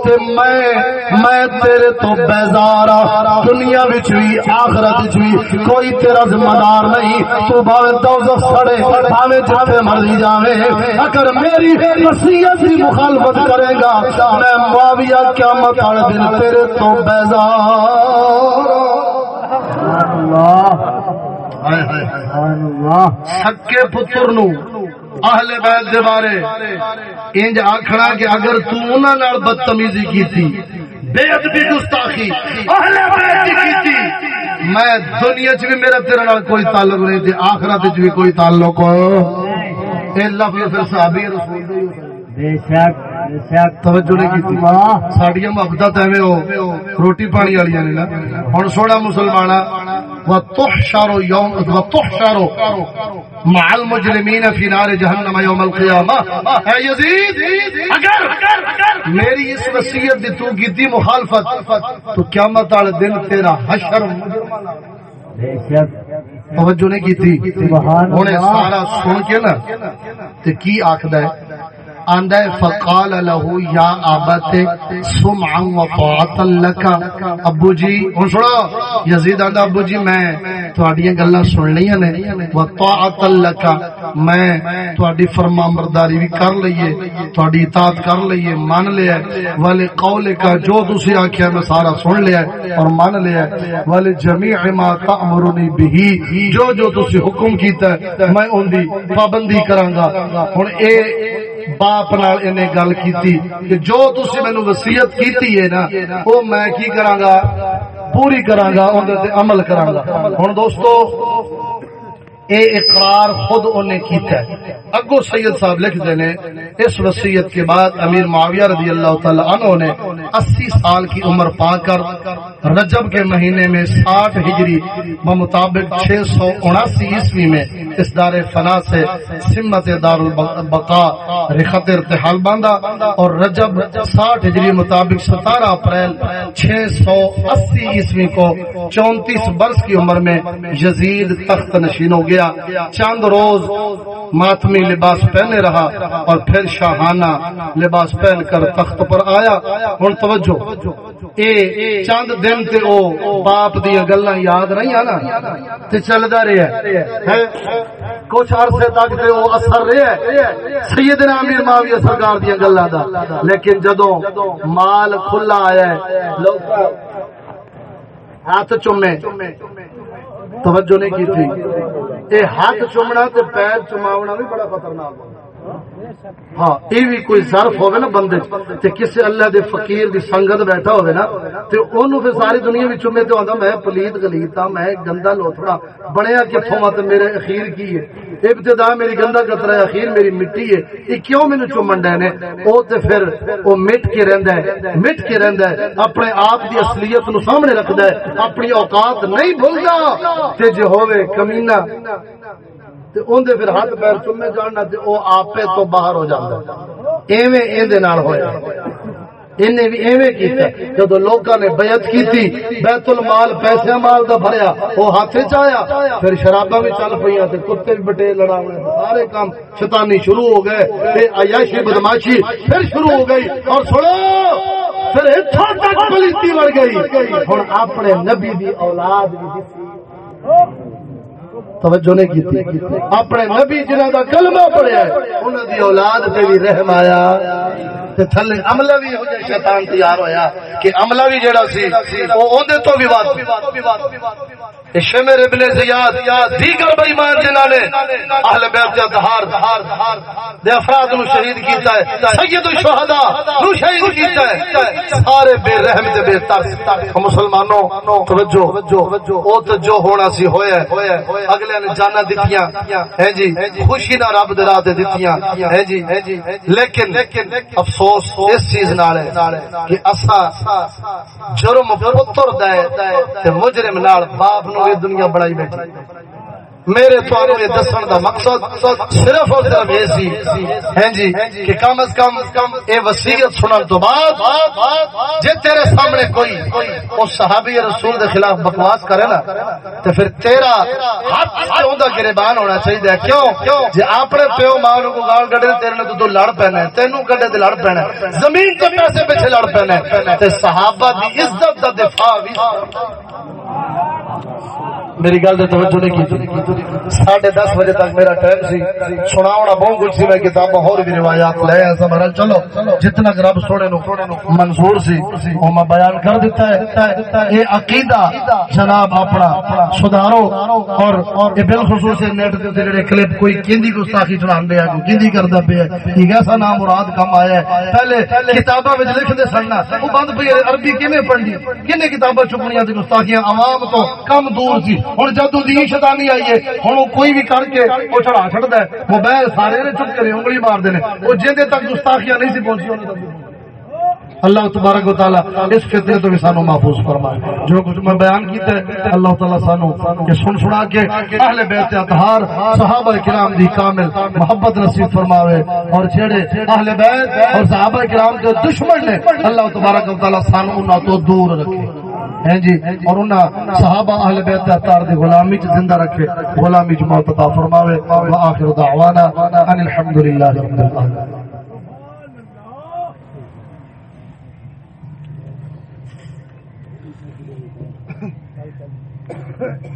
تے میں میں تیرے تو بیزار ہاں۔ دنیا وچ وی آخرت وچ وی کوئی تیرا ذمہ دار نہیں۔ تو بھاوے دوزخ سڑے بھاوے جتھے مرضی جاوے۔ اگر میری نصیحت کی مخالفت کرے گا میں معاویہ قیامت والے دن تیرے تو بیزار سبحان اللہ۔ ہائے ہائے ہائے سبحان اللہ سکے پتر نو اہل بیت دے بارے۔ انج آکھنا کہ اگر تو انہاں نال بدتمیزی کیتی بے ادبی گستاخی۔ اہل بیت کیتی میں دنیا چ بھی میرا تیرے نال کوئی تعلق نہیں تے آخرت وچ بھی کوئی تعلق اے لفظ پھر صحابی رسول دے ہی ہو بے شک بے شک۔ توجہ نہیں کیتی ساڈیاں محبت ایویں ہو۔ روٹی پانی والیاں نے نا۔ ہن سوڑا مسلمانا وتحشر يوم وتحشر مع المجرمين في نار جهنم يوم القيامه اے یزید اگر میری اس وصیت دی تو کیتی مخالفت تو قیامت والے دن تیرا حشر مجرماں نال بے شک توجہ نہیں کیتی سبحان ہن اللہ۔ سارا سن کے نا تے کی آکھدا ہے؟ آندا ہے، فقال لہو یا آبت سمعا و طاعتا لکا ابو جی ہن سنو، یزید آندہ ابو جی میں تو تہاڈیاں گلاں سن لیاں نے۔ و طاعتا لکا میں تو آڈی فرما مرداری بھی کر لئیے آڈی اطاعت کر لئیے مان لیا۔ والے قول کا جو دوسری آنکھ ہے، میں سارا سن لیا اور مان لیا والے جمیع ما تأمرنی بھی جو جو دوسری حکم کیتا ہے، میں ان دی پابندی کرانگا گا۔ اے باپ نال انہیں گل کیتی کہ جو تسی مینوں وسیعت کیتی ہے نا وہ میں کی کرانگا پوری کرانگا اندر اون تے عمل کرانگا گا۔ دوستو اے اقرار خود انہیں کیتا ہے۔ اگو سید صاحب لکھ دینے اس وسیعت کے بعد امیر معاویہ رضی اللہ تعالی عنہ نے اسی سال کی عمر پا کر رجب کے مہینے میں ساٹھ ہجری بمطابق چھ سو اناسی عیسوی میں اس دار فنا سے سمت دار البقا رخط ارتحال باندھا اور رجب ساٹھ ہجری مطابق ستارہ اپریل چھ سو اسی عیسوی کو چونتیس برس کی عمر میں یزید تخت نشین ہو گیا۔ گیا چند روز ماتمی لباس پہنے رہا اور پھر شاہانہ لباس پہن کر تخت پر آیا۔ ہوں توجہ، اے چند دن تے او باپ دیا گلاں یاد نہیں نا تے چلدا رہیا ہے۔ کچھ عرصے تک تے او اثر رہیا ہے۔ سیدنا امیر معاویہ سرکار دیا گلاں دا۔ لیکن جدوں مال کھلا آیا ہے، لوگ ہاتھ چومے۔ توجہ نہیں کی تھی۔ اے ہاتھ چومنا تے پیر چماونا بھی بڑا خطرناک ہے۔ ہاں یہ بھی کوئی ظرف ہوگا نا بندے تے کسی اللہ دے فقیر دی سنگت بیٹھا ہوگا نا، تے اونوں پھر ساری دنیا وچ چومے تے آندا، میں پلیت گلیتا میں گندا لوتھڑا بنیا کتھوں مت میرے اخیر کی ہے۔ ابتدا میری گندا قطرہ ہے، اخیر میری مٹی ہے۔ یہ کیوں مینوں چومن ڈے نے؟ او تے پھر او مٹ کے رہندا ہے، مٹ کے رہندا ہے، اپنے آپ دی اصلیت نو سامنے رکھدا ہے، اپنی اوقات نہیں بھولدا۔ تے جے ہوے کمینہ تے اون دے پھر ہاتھ پیر چومے جاننا تے او آپے تو باہر ہو جاندا ایویں این دے نال ہویا۔ انہیں بھی ایویں کیتا۔ جدو لوکاں نے بیعت کیتی، بیت المال پیسے مال دا بھریا ہاتھ وچ آیا۔ پھر شراباں بھی چل پئیاں تے کتے بٹے لڑاونے سارے کام شیطانی شروع ہو گئے۔ تے عیاشی بدماشی پھر شروع ہو گئی۔ اور سنو، پھر اتھوں تک پلیتی بڑھ گئی۔ ہن اپنے نبی دی اولاد بھی دسی۔ توجہ نہیں کی تھی۔ اپنے نبی جنہ دا کلمہ پڑھیا ہے، انہاں دی اولاد تے بھی رحم آیا۔ تے تھلے عملہ بھی ہو جائے شیطان تیار ہویا کہ عملہ بھی جڑا سی او اودے تو بھی واد۔ شمر ابن زیاد دیگر بے ایمان جنہاں نے اہل بیت اطہار دے افراد نو شہید کیتا ہے سید الشہداء نو شہید کیتا ہے سارے بے رحم تے بے ترس مسلمانوں توجہ او تے جو ہونا سی ہویا ہے اگلے نے جانا دتیاں ہیں جی خوشی نہ رب دے راہ تے دتیاں ہیں جی لیکن افسوس اس چیز نال ہے کہ اسا جرم پتر دے تے مجرم نال باپ نو یہ دنیا بڑائی بیٹھی میرے تھانوں یہ دسن دا مقصد صرف اور صرف یہ سی ہیں جی کہ کم از کم اے وصیت سنن تو بعد جے تیرے سامنے کوئی اس صحابی رسول دے خلاف بکواس کرے نا، تے پھر تیرا ہاتھ سے اوندا گریبان ہونا چاہیے۔ کیوں؟ جے اپنے پیو ماں نو کو گال کڈے، تیرے نے تو لڑ پینا ہے، تینوں کڈے تے لڑ پینا ہے۔ زمین تے پیسے پیچھے لڑ پینا ہے۔ تے صحابہ دی عزت دا دفاع بھی۔ رسول میری گل تو توجہ نہیں کی ساڑھے دس بجے تک میرا ٹائم سی۔ سناونا بہت کچھ سی، میں کتاب اور بھی روایات لے ایسا مرل چلو، جتنا رب سوڑے نو منظور سی، وہ میں بیان کر دیتا ہے۔ یہ عقیدہ جناب اپنا سدھارو اور یہ بالخصوص نیٹ کے جڑے کلپ کوئی کیندی گستاخی چڑھان دیا کوئی کیندی کردا پیا ٹھیک ہے ایسا نام مراد کم آیا ہے۔ پہلے کتاباں وچ لکھ دے سن وہ بند پئی عربی کیویں پڑھنی؟ کنے کتاباں چکنیاں تے گستاخیاں؟ عوام تو کم دور سی۔ ہوں جدو دی شیطانی آئی ہے، ہوں کوئی بھی کر کے وہ چڑھا چڑھتا ہے موبائل سارے نے چپ کرے انگلی مار دے وہ جہاں تک گستاخیاں نہیں سی پہنچی اللہ تبارک و تعالی اس فتنے تو بھی سانو محفوظ فرمائے۔ جو کچھ میں بیان کیتا ہے، اللہ تعالی سانو کہ سن سنا کے اہل بیت اطہار، صحابہ کرام دی کامل محبت نصیب فرماوے۔ اور جڑے اہل بیت اور صحابہ کرام کے دشمن نے، اللہ تبارک و تعالی سانو انہاں تو دور رکھے۔ ہیں جی؟ اور انہاں صحابہ اہل بیت اطہار دی غلامی چ زندہ رکھے، غلامی چ موت عطا فرماوے واخر دعوانا ان الحمدللہ رب العالمین۔ Thank